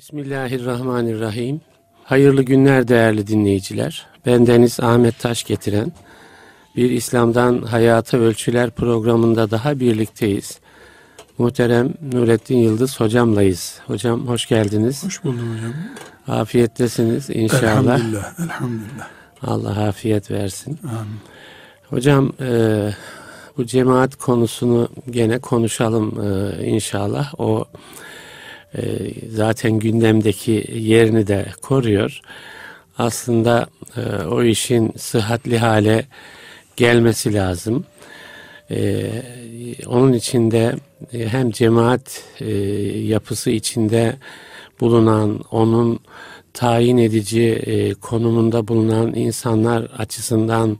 Bismillahirrahmanirrahim. Hayırlı günler değerli dinleyiciler. Ben Deniz Ahmet Taş getiren bir İslam'dan Hayata Ölçüler programında daha birlikteyiz. Muhterem Nurettin Yıldız hocamlayız. Hocam hoş geldiniz. Hoş buldum hocam. Afiyettesiniz inşallah. Elhamdülillah. Elhamdülillah. Allah afiyet versin. Amin. Hocam e, bu cemaat konusunu gene konuşalım e, inşallah. O e, zaten gündemdeki yerini de koruyor. Aslında e, o işin sıhhatli hale gelmesi lazım. E, onun içinde e, hem cemaat e, yapısı içinde bulunan, onun tayin edici e, konumunda bulunan insanlar açısından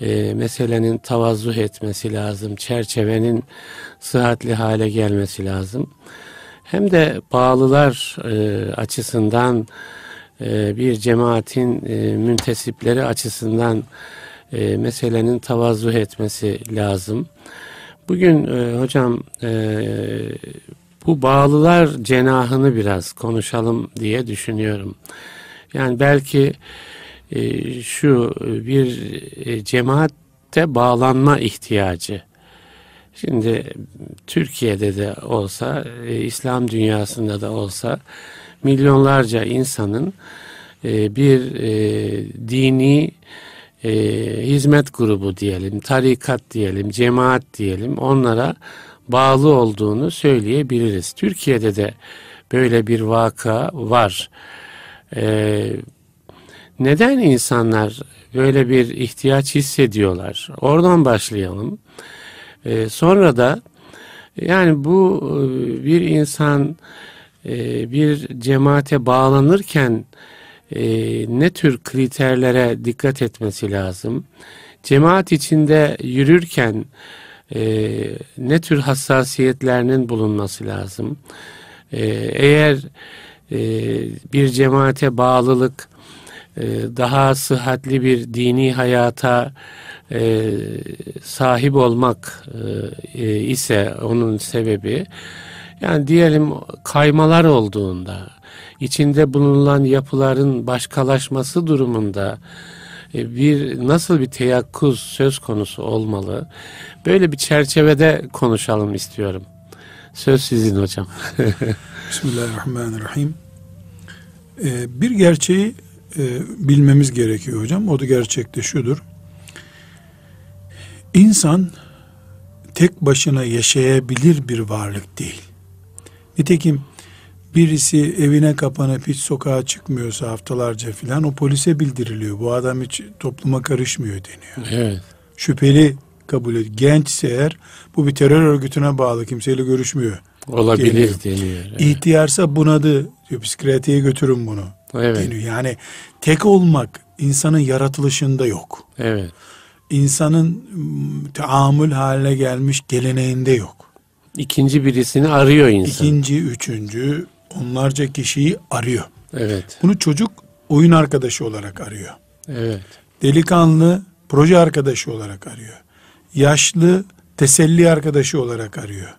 e, meselenin tavazuh etmesi lazım. Çerçevenin sıhhatli hale gelmesi lazım. Hem de bağlılar e, açısından e, bir cemaatin e, müntesipleri açısından e, meselenin tavazuh etmesi lazım. Bugün e, hocam e, bu bağlılar cenahını biraz konuşalım diye düşünüyorum. Yani belki e, şu bir e, cemaatte bağlanma ihtiyacı. Şimdi Türkiye'de de olsa, e, İslam dünyasında da olsa milyonlarca insanın e, bir e, dini e, hizmet grubu diyelim, tarikat diyelim, cemaat diyelim onlara bağlı olduğunu söyleyebiliriz. Türkiye'de de böyle bir vaka var. E, neden insanlar böyle bir ihtiyaç hissediyorlar? Oradan başlayalım. E, sonra da yani bu e, bir insan e, bir cemaate bağlanırken e, ne tür kriterlere dikkat etmesi lazım? Cemaat içinde yürürken e, ne tür hassasiyetlerinin bulunması lazım? E, eğer e, bir cemaate bağlılık daha sıhhatli bir dini hayata e, sahip olmak e, e, ise onun sebebi yani diyelim kaymalar olduğunda içinde bulunan yapıların başkalaşması durumunda bir nasıl bir teyakkuz söz konusu olmalı? Böyle bir çerçevede konuşalım istiyorum. Söz sizin hocam. Bismillahirrahmanirrahim. Ee, bir gerçeği e, bilmemiz gerekiyor hocam. O da gerçekte şudur. İnsan tek başına yaşayabilir bir varlık değil. Nitekim birisi evine kapanıp hiç sokağa çıkmıyorsa haftalarca filan o polise bildiriliyor. Bu adam hiç topluma karışmıyor deniyor. Evet. Şüpheli kabul ediyor. Gençse eğer bu bir terör örgütüne bağlı kimseyle görüşmüyor. Olabilir deniyor. Evet. İhtiyarsa bunadı diyor psikiyatriye götürün bunu Evet. deniyor. Yani tek olmak insanın yaratılışında yok. Evet. İnsanın mm, taamül haline gelmiş geleneğinde yok. İkinci birisini arıyor insan. İkinci, üçüncü onlarca kişiyi arıyor. Evet. Bunu çocuk oyun arkadaşı olarak arıyor. Evet. Delikanlı proje arkadaşı olarak arıyor. Yaşlı teselli arkadaşı olarak arıyor.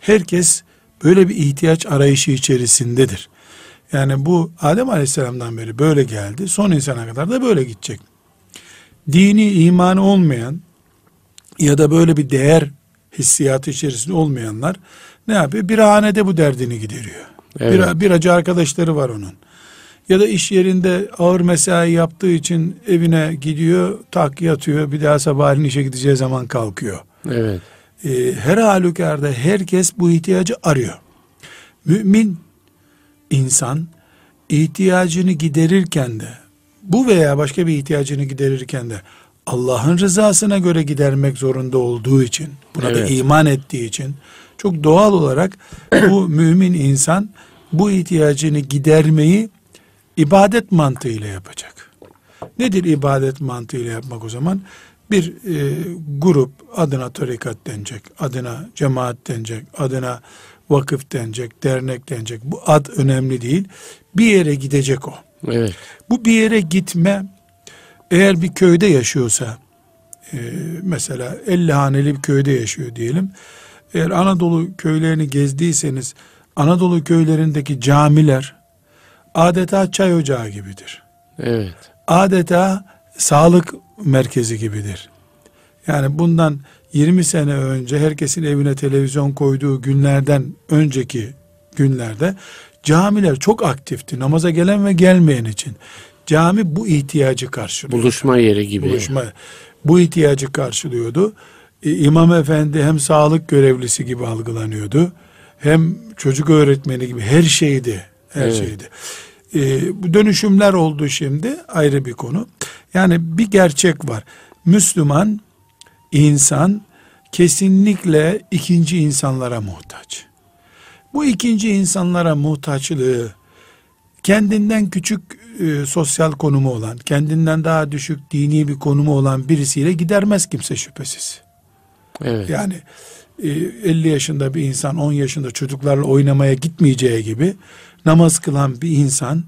Herkes böyle bir ihtiyaç arayışı içerisindedir. Yani bu Adem Aleyhisselam'dan beri böyle geldi. Son insana kadar da böyle gidecek. Dini imanı olmayan ya da böyle bir değer hissiyatı içerisinde olmayanlar ne yapıyor? Bir hanede bu derdini gideriyor. Evet. Bir, biracı arkadaşları var onun. Ya da iş yerinde ağır mesai yaptığı için evine gidiyor, tak yatıyor. Bir daha sabahleyin işe gideceği zaman kalkıyor. Evet. Ee, her halükarda herkes bu ihtiyacı arıyor. Mümin insan ihtiyacını giderirken de bu veya başka bir ihtiyacını giderirken de Allah'ın rızasına göre gidermek zorunda olduğu için buna da Evet. iman ettiği için çok doğal olarak bu mümin insan bu ihtiyacını gidermeyi ibadet mantığıyla yapacak. Nedir ibadet mantığıyla yapmak o zaman? Bir e, grup adına tarikat denecek, adına cemaat denecek, adına vakıf denecek, dernek denecek. Bu ad önemli değil. Bir yere gidecek o. Evet. Bu bir yere gitme eğer bir köyde yaşıyorsa e, mesela 50 haneli bir köyde yaşıyor diyelim. Eğer Anadolu köylerini gezdiyseniz Anadolu köylerindeki camiler adeta çay ocağı gibidir. Evet. Adeta sağlık merkezi gibidir. Yani bundan 20 sene önce herkesin evine televizyon koyduğu günlerden önceki günlerde camiler çok aktifti. Namaza gelen ve gelmeyen için. Cami bu ihtiyacı karşılıyor. Buluşma yeri gibi. Buluşma. Bu ihtiyacı karşılıyordu. İmam efendi hem sağlık görevlisi gibi algılanıyordu. Hem çocuk öğretmeni gibi her şeydi. Her Evet. şeydi. E, bu dönüşümler oldu şimdi ayrı bir konu. Yani bir gerçek var. Müslüman insan kesinlikle ikinci insanlara muhtaç. Bu ikinci insanlara muhtaçlığı kendinden küçük e, sosyal konumu olan, kendinden daha düşük dini bir konumu olan birisiyle gidermez kimse şüphesiz. Evet. Yani e, 50 yaşında bir insan 10 yaşında çocuklarla oynamaya gitmeyeceği gibi namaz kılan bir insan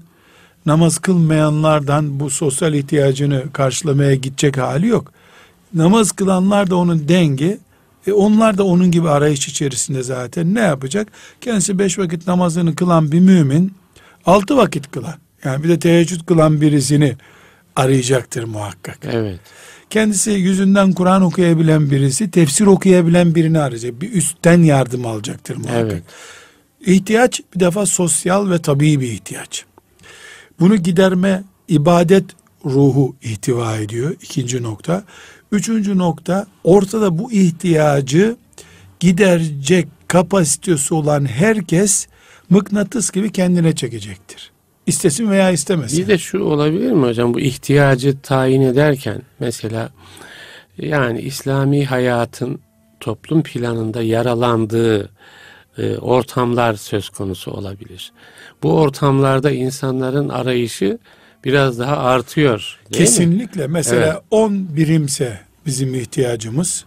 namaz kılmayanlardan bu sosyal ihtiyacını karşılamaya gidecek hali yok. Namaz kılanlar da onun dengi. E onlar da onun gibi arayış içerisinde zaten ne yapacak? Kendisi beş vakit namazını kılan bir mümin altı vakit kılan yani bir de teheccüd kılan birisini arayacaktır muhakkak. Evet. Kendisi yüzünden Kur'an okuyabilen birisi, tefsir okuyabilen birini arayacak. Bir üstten yardım alacaktır muhakkak. Evet. İhtiyaç bir defa sosyal ve tabii bir ihtiyaç. Bunu giderme ibadet ruhu ihtiva ediyor. ikinci nokta. Üçüncü nokta ortada bu ihtiyacı giderecek kapasitesi olan herkes mıknatıs gibi kendine çekecektir. İstesin veya istemesin. Bir de şu olabilir mi hocam bu ihtiyacı tayin ederken mesela yani İslami hayatın toplum planında yaralandığı e, ortamlar söz konusu olabilir. Bu ortamlarda insanların arayışı biraz daha artıyor. Değil mi? Kesinlikle. Mesela Evet. 10 birimse bizim ihtiyacımız.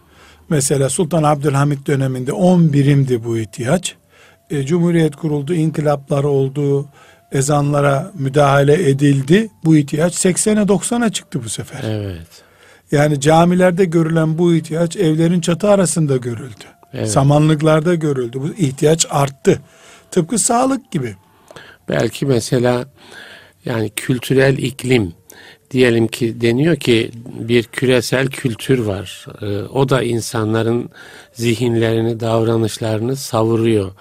Mesela Sultan Abdülhamit döneminde 10 birimdi bu ihtiyaç. E, Cumhuriyet kuruldu, inkılaplar oldu, ezanlara müdahale edildi. Bu ihtiyaç 80'e 90'a çıktı bu sefer. Evet. Yani camilerde görülen bu ihtiyaç evlerin çatı arasında görüldü. Evet. Samanlıklarda görüldü. Bu ihtiyaç arttı. Tıpkı sağlık gibi. Belki mesela yani kültürel iklim diyelim ki deniyor ki bir küresel kültür var. Ee, o da insanların zihinlerini, davranışlarını savuruyor.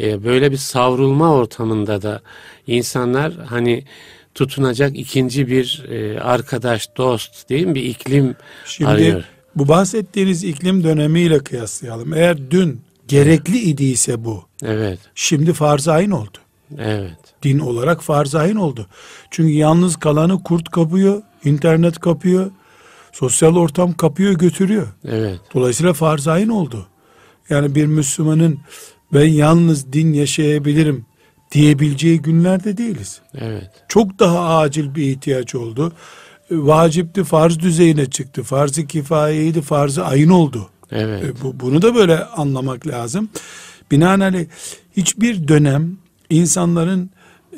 Ee, böyle bir savrulma ortamında da insanlar hani tutunacak ikinci bir e, arkadaş, dost değil mi? Bir iklim Şimdi arıyor. bu bahsettiğiniz iklim dönemiyle kıyaslayalım. Eğer dün gerekli idiyse bu, Evet, şimdi farz ayn oldu. evet, Din olarak farz ayn oldu. Çünkü yalnız kalanı kurt kapıyor, internet kapıyor, sosyal ortam kapıyor götürüyor. evet, Dolayısıyla farz ayn oldu. Yani bir Müslümanın ben yalnız din yaşayabilirim diyebileceği günlerde değiliz. evet, Çok daha acil bir ihtiyaç oldu. E, Vacipti farz düzeyine çıktı. Farz-ı kifayeydi farzı ayın oldu. evet, E, bu, bunu da böyle anlamak lazım. Binaenaleyh hiçbir dönem insanların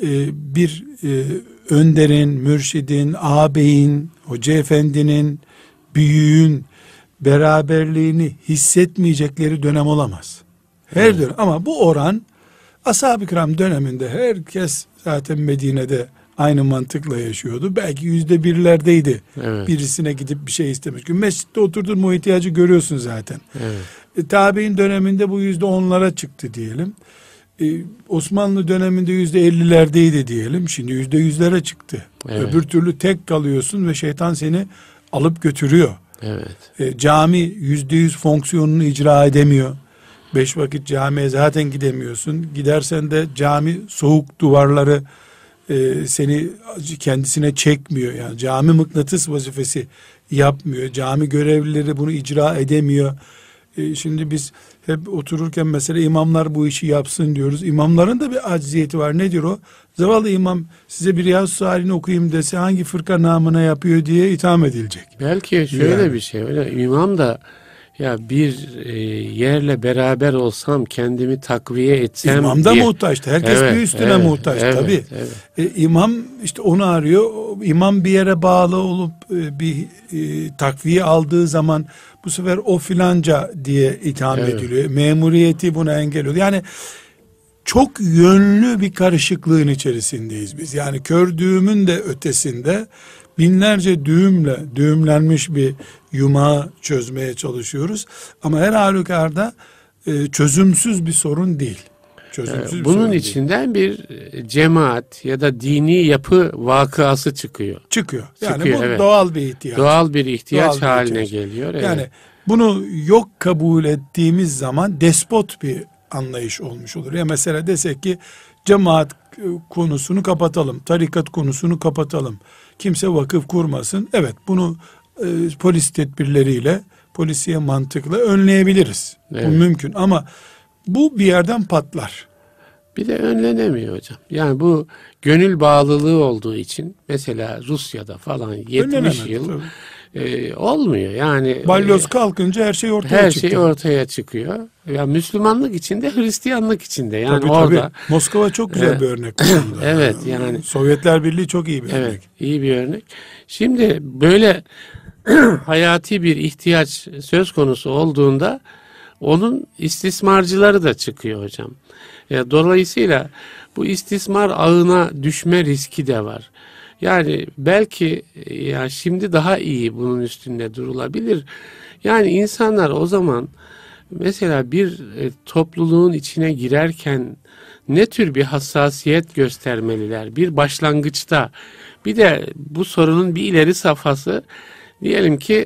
e, bir e, önderin, mürşidin, ağabeyin, hoca efendinin, büyüğün beraberliğini hissetmeyecekleri dönem olamaz. Her dönem ama bu oran ashab-ı kiram döneminde herkes zaten Medine'de aynı mantıkla yaşıyordu. Belki yüzde birlerdeydi. evet, Birisine gidip bir şey istemiş. Çünkü mescitte oturdun mu o ihtiyacı görüyorsun zaten. evet, E, tabi'in döneminde bu yüzde onlara çıktı diyelim. E, Osmanlı döneminde yüzde ellilerdeydi diyelim. Şimdi yüzde yüzlere çıktı. Evet. Öbür türlü tek kalıyorsun ve şeytan seni alıp götürüyor. evet, E, cami yüzde yüz fonksiyonunu icra edemiyor. Beş vakit camiye zaten gidemiyorsun. Gidersen de cami soğuk duvarları e, seni kendisine çekmiyor. Yani cami mıknatıs vazifesi yapmıyor. Cami görevlileri bunu icra edemiyor. E, şimdi biz hep otururken mesela imamlar bu işi yapsın diyoruz. İmamların da bir acziyeti var. Nedir o? Zavallı imam size bir Riyaz-ı Salih'ini okuyayım dese hangi fırka namına yapıyor diye itham edilecek. Belki şöyle Yani. bir şey öyle imam da ya bir e, yerle beraber olsam kendimi takviye etsem İmam da diye. muhtaçtı. Herkes Evet, bir üstüne evet, muhtaç evet, tabii. evet. E, imam işte onu arıyor. İmam bir yere bağlı olup e, bir e, takviye aldığı zaman bu sefer o filanca diye itham Evet. ediliyor. Memuriyeti buna engel oluyor. Yani çok yönlü bir karışıklığın içerisindeyiz biz. Yani kör düğümün de ötesinde binlerce düğümle düğümlenmiş bir yumağı çözmeye çalışıyoruz. Ama her halükarda e, çözümsüz bir sorun değil. Çözümsüz bir Bunun sorun değil. içinden bir cemaat ya da dini yapı vakıası çıkıyor. çıkıyor. Yani Çıkıyor, bu evet. doğal bir ihtiyaç. Doğal bir ihtiyaç Doğal bir haline ihtiyaç. geliyor. Evet. Yani bunu yok kabul ettiğimiz zaman despot bir anlayış olmuş olur. Ya mesela desek ki cemaat e, konusunu kapatalım, tarikat konusunu kapatalım. Kimse vakıf kurmasın. Evet bunu e, polis tedbirleriyle, polisiye mantıkla önleyebiliriz. Bu Evet. mümkün ama bu bir yerden patlar. Bir de önlenemiyor hocam. Yani bu gönül bağlılığı olduğu için mesela Rusya'da falan 70 Önlenemez, yıl tabii. E, olmuyor. Yani Balyoz e, kalkınca her şey ortaya her çıktı. şey ortaya çıkıyor. Ya Müslümanlık içinde, Hristiyanlık içinde. Yani Tabii, orada tabii. Moskova çok güzel bir örnek. Evet, yani- Sovyetler Birliği çok iyi bir Evet, örnek. iyi bir örnek. Şimdi böyle hayati bir ihtiyaç söz konusu olduğunda onun istismarcıları da çıkıyor hocam. Ya, dolayısıyla bu istismar ağına düşme riski de var. Yani belki e, ya şimdi daha iyi bunun üstünde durulabilir. Yani insanlar o zaman mesela bir e, topluluğun içine girerken ne tür bir hassasiyet göstermeliler? Bir başlangıçta. Bir de bu sorunun bir ileri safhası. Diyelim ki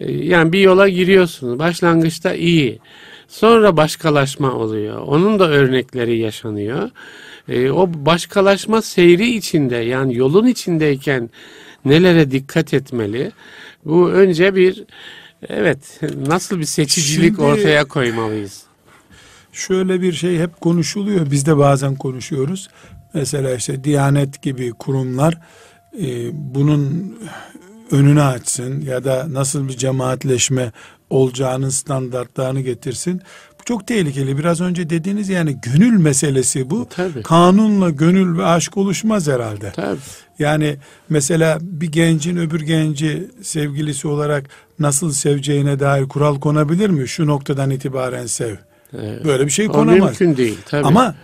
e, yani bir yola giriyorsunuz. Başlangıçta iyi. Sonra başkalaşma oluyor. Onun da örnekleri yaşanıyor E, o başkalaşma seyri içinde yani yolun içindeyken nelere dikkat etmeli bu önce bir evet nasıl bir seçicilik Şimdi- ortaya koymalıyız Şöyle bir şey hep konuşuluyor. Biz de bazen konuşuyoruz. Mesela işte Diyanet gibi kurumlar e, bunun önünü açsın ya da nasıl bir cemaatleşme olacağının standartlarını getirsin. Çok tehlikeli. Biraz önce dediğiniz yani gönül meselesi bu. Tabii. Kanunla gönül ve aşk oluşmaz herhalde. Tabii. Yani mesela bir gencin öbür genci sevgilisi olarak nasıl seveceğine dair kural konabilir mi? Şu noktadan itibaren sev. Evet. Böyle bir şey O konamaz. mümkün değil tabii. Ama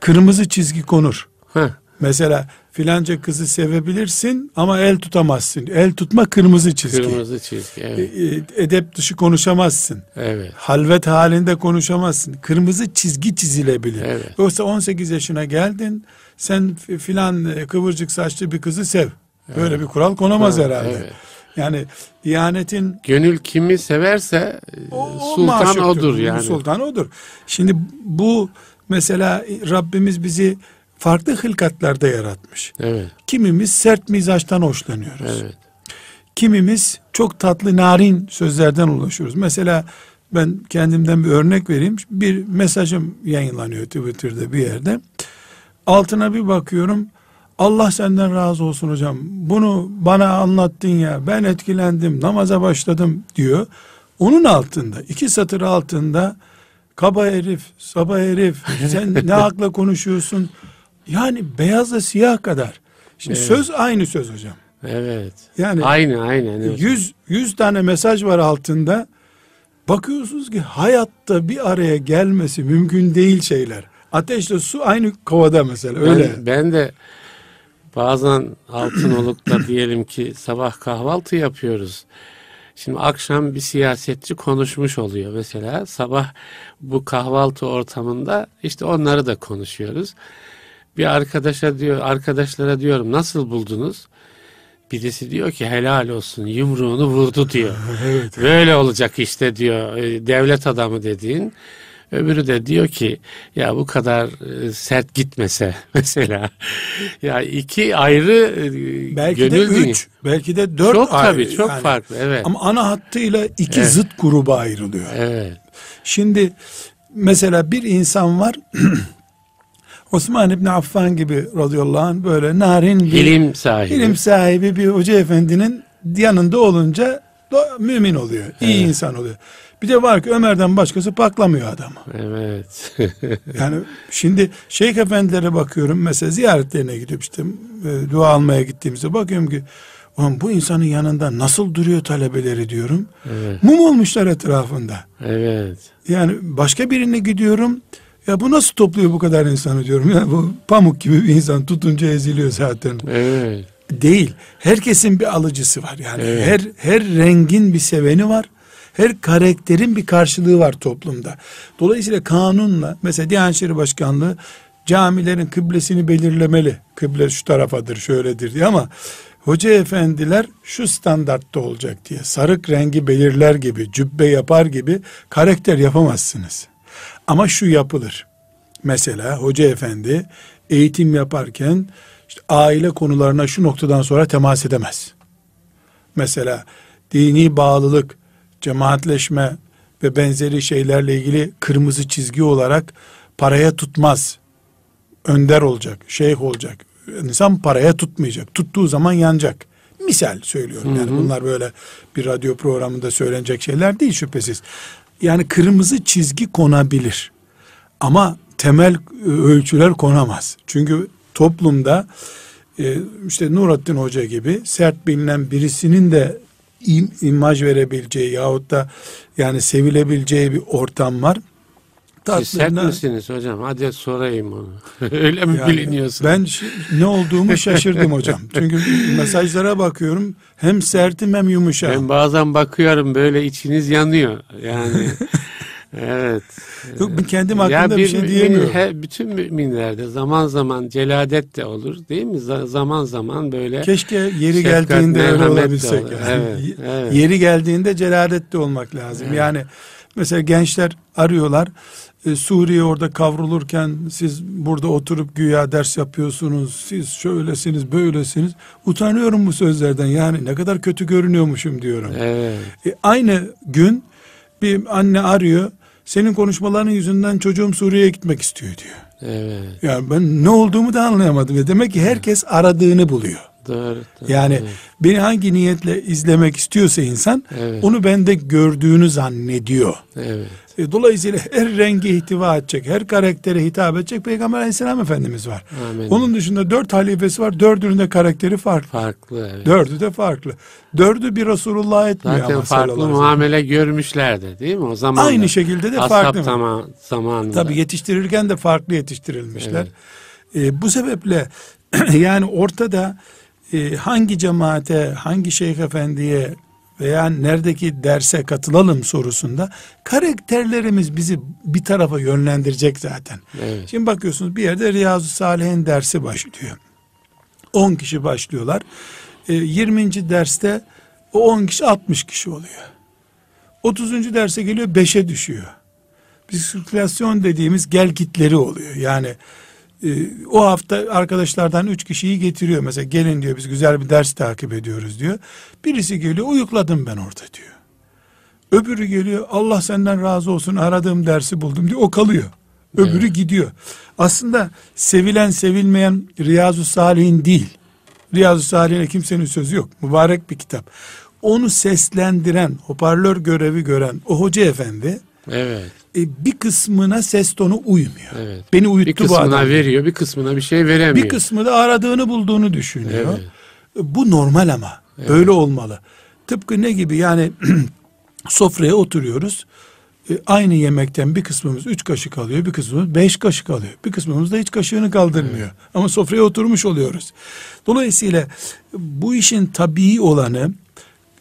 kırmızı çizgi konur. Heh, Mesela filanca kızı sevebilirsin ama el tutamazsın. El tutma kırmızı çizgi. kırmızı çizgi. E, Evet. e, Edep dışı konuşamazsın. evet. Halvet halinde konuşamazsın. Kırmızı çizgi çizilebilir. Evet. Yoksa 18 yaşına geldin sen fi- filan e, kıvırcık saçlı bir kızı sev. Böyle bir kural konamaz Kural, herhalde. evet. Yani Diyanet'in Gönül kimi severse e, o- o sultan maşuktır. odur yani. Sultan odur. Şimdi bu mesela Rabbimiz bizi farklı hılkatlarda yaratmış. Evet. Kimimiz sert mizaçtan hoşlanıyoruz. Evet. Kimimiz çok tatlı narin sözlerden ulaşıyoruz. Mesela ben kendimden bir örnek vereyim. Bir mesajım yayınlanıyor Twitter'da bir yerde. Altına bir bakıyorum. Allah senden razı olsun hocam. Bunu bana anlattın ya. Ben etkilendim. Namaza başladım diyor. Onun altında iki satır altında kaba herif, saba herif sen ne akla konuşuyorsun? Yani beyazla siyah kadar. Şimdi Evet. söz aynı söz hocam. Evet. Yani Aynı aynen. Evet. 100 100 tane mesaj var altında. Bakıyorsunuz ki hayatta bir araya gelmesi mümkün değil şeyler. Ateşle su aynı kovada mesela öyle. Ben, ben de bazen Altınoluk'ta diyelim ki sabah kahvaltı yapıyoruz. Şimdi akşam bir siyasetçi konuşmuş oluyor mesela. Sabah bu kahvaltı ortamında işte onları da konuşuyoruz. Bir arkadaşa diyor, arkadaşlara diyorum nasıl buldunuz? Birisi diyor ki helal olsun yumruğunu vurdu diyor. evet. Böyle olacak işte diyor e, devlet adamı dediğin. Öbürü de diyor ki ya bu kadar e, sert gitmese mesela. ya iki ayrı e, Belki de gönül dünya- üç, belki de dört Çok ayrı tabii çok yani. farklı evet. Ama ana hattıyla iki Evet. zıt gruba ayrılıyor. Evet. Şimdi mesela bir insan var Osman İbni Affan gibi radıyallahu anh böyle narin bir İlim sahibi. ilim sahibi bir hoca efendinin yanında olunca mümin oluyor. iyi Evet. insan oluyor. Bir de var ki Ömer'den başkası paklamıyor adamı. Evet. Yani şimdi şeyh efendilere bakıyorum mesela ziyaretlerine gidip işte e, dua almaya gittiğimizde bakıyorum ki Ulan bu insanın yanında nasıl duruyor talebeleri diyorum. evet. Mum olmuşlar etrafında. Evet. Yani başka birine gidiyorum. Ya bu nasıl topluyor bu kadar insanı diyorum ya bu pamuk gibi bir insan tutunca eziliyor zaten. Evet. Değil. Herkesin bir alıcısı var. Yani Evet. her her rengin bir seveni var. Her karakterin bir karşılığı var toplumda. Dolayısıyla kanunla mesela Diyanet İşleri Başkanlığı camilerin kıblesini belirlemeli. Kıble şu tarafadır, şöyledir diye ama hoca efendiler şu standartta olacak diye sarık rengi belirler gibi, cübbe yapar gibi karakter yapamazsınız. Ama şu yapılır. Mesela hoca efendi eğitim yaparken işte aile konularına şu noktadan sonra temas edemez. Mesela dini bağlılık, cemaatleşme ve benzeri şeylerle ilgili kırmızı çizgi olarak paraya tutmaz. Önder olacak, şeyh olacak. İnsan paraya tutmayacak. Tuttuğu zaman yanacak. Misal söylüyorum yani bunlar böyle bir radyo programında söylenecek şeyler değil şüphesiz. Yani kırmızı çizgi konabilir. Ama temel e, ölçüler konamaz. Çünkü toplumda e, işte Nurattin Hoca gibi sert bilinen birisinin de im- imaj verebileceği yahut da yani sevilebileceği bir ortam var. Siz sert Tatlına- misiniz hocam? Hadi sorayım onu. Öyle mi yani biliniyorsun? Ben ne olduğumu şaşırdım hocam. Çünkü mesajlara bakıyorum hem sertim hem yumuşağım. Ben bazen bakıyorum böyle içiniz yanıyor. Yani evet. Yok ben kendim Ya hakkında bir, şey mümin- diyemiyorum. he- bütün müminlerde zaman zaman celadet de olur değil mi? Z- zaman zaman böyle Keşke yeri geldiğinde öyle olabilsek. olur. yani. Evet, evet. Yeri geldiğinde celadet de olmak lazım. Evet. Yani mesela gençler arıyorlar. E, Suriye orada kavrulurken siz burada oturup güya ders yapıyorsunuz. Siz şöylesiniz, böylesiniz. Utanıyorum bu sözlerden. Yani ne kadar kötü görünüyormuşum diyorum. Evet. E, aynı gün bir anne arıyor. Senin konuşmaların yüzünden çocuğum Suriye'ye gitmek istiyor diyor. Evet. Yani ben ne olduğumu da anlayamadım. Ya Demek ki herkes aradığını buluyor. Doğru. doğru. Yani evet. beni hangi niyetle izlemek istiyorsa insan Evet. onu bende gördüğünü zannediyor. Evet. E, Dolayısıyla her renge ihtiva edecek, her karaktere hitap edecek Peygamber aleyhisselam Efendimiz var. Amin. Onun dışında dört halifesi var, dördünün de karakteri farklı. farklı evet. Dördü de farklı. Dördü bir Resulullah etmiyor Zaten ama farklı muamele görmüşlerdi değil mi o zaman? Aynı şekilde de farklı. zaman, zamanında. Tabii yetiştirirken de farklı yetiştirilmişler. E, bu sebeple yani ortada e, hangi cemaate, hangi şeyh efendiye veya neredeki derse katılalım sorusunda karakterlerimiz bizi bir tarafa yönlendirecek zaten. Evet. Şimdi bakıyorsunuz bir yerde Riyazu Salih'in dersi başlıyor. 10 kişi başlıyorlar. E, 20. derste o 10 kişi 60 kişi oluyor. 30. derse geliyor 5'e düşüyor. Bir sirkülasyon dediğimiz gel gitleri oluyor. Yani e, o hafta arkadaşlardan üç kişiyi getiriyor. Mesela gelin diyor biz güzel bir ders takip ediyoruz diyor. Birisi geliyor uyukladım ben orada diyor. Öbürü geliyor Allah senden razı olsun aradığım dersi buldum diyor. O kalıyor. Öbürü gidiyor. Aslında sevilen sevilmeyen Riyazu Salih'in değil. Riyazu Salih'ine kimsenin sözü yok. Mübarek bir kitap. Onu seslendiren, hoparlör görevi gören o hoca efendi Evet. E, bir kısmına ses tonu uymuyor. Evet. Beni uyuttu Bir bu kısmına adam. veriyor, bir kısmına bir şey veremiyor. Bir kısmı da aradığını bulduğunu düşünüyor. Evet. Bu normal ama. Böyle olmalı. Tıpkı ne gibi yani sofraya oturuyoruz. E, aynı yemekten bir kısmımız üç kaşık alıyor, bir kısmımız beş kaşık alıyor. Bir kısmımız da hiç kaşığını kaldırmıyor. Ama sofraya oturmuş oluyoruz. Dolayısıyla bu işin tabii olanı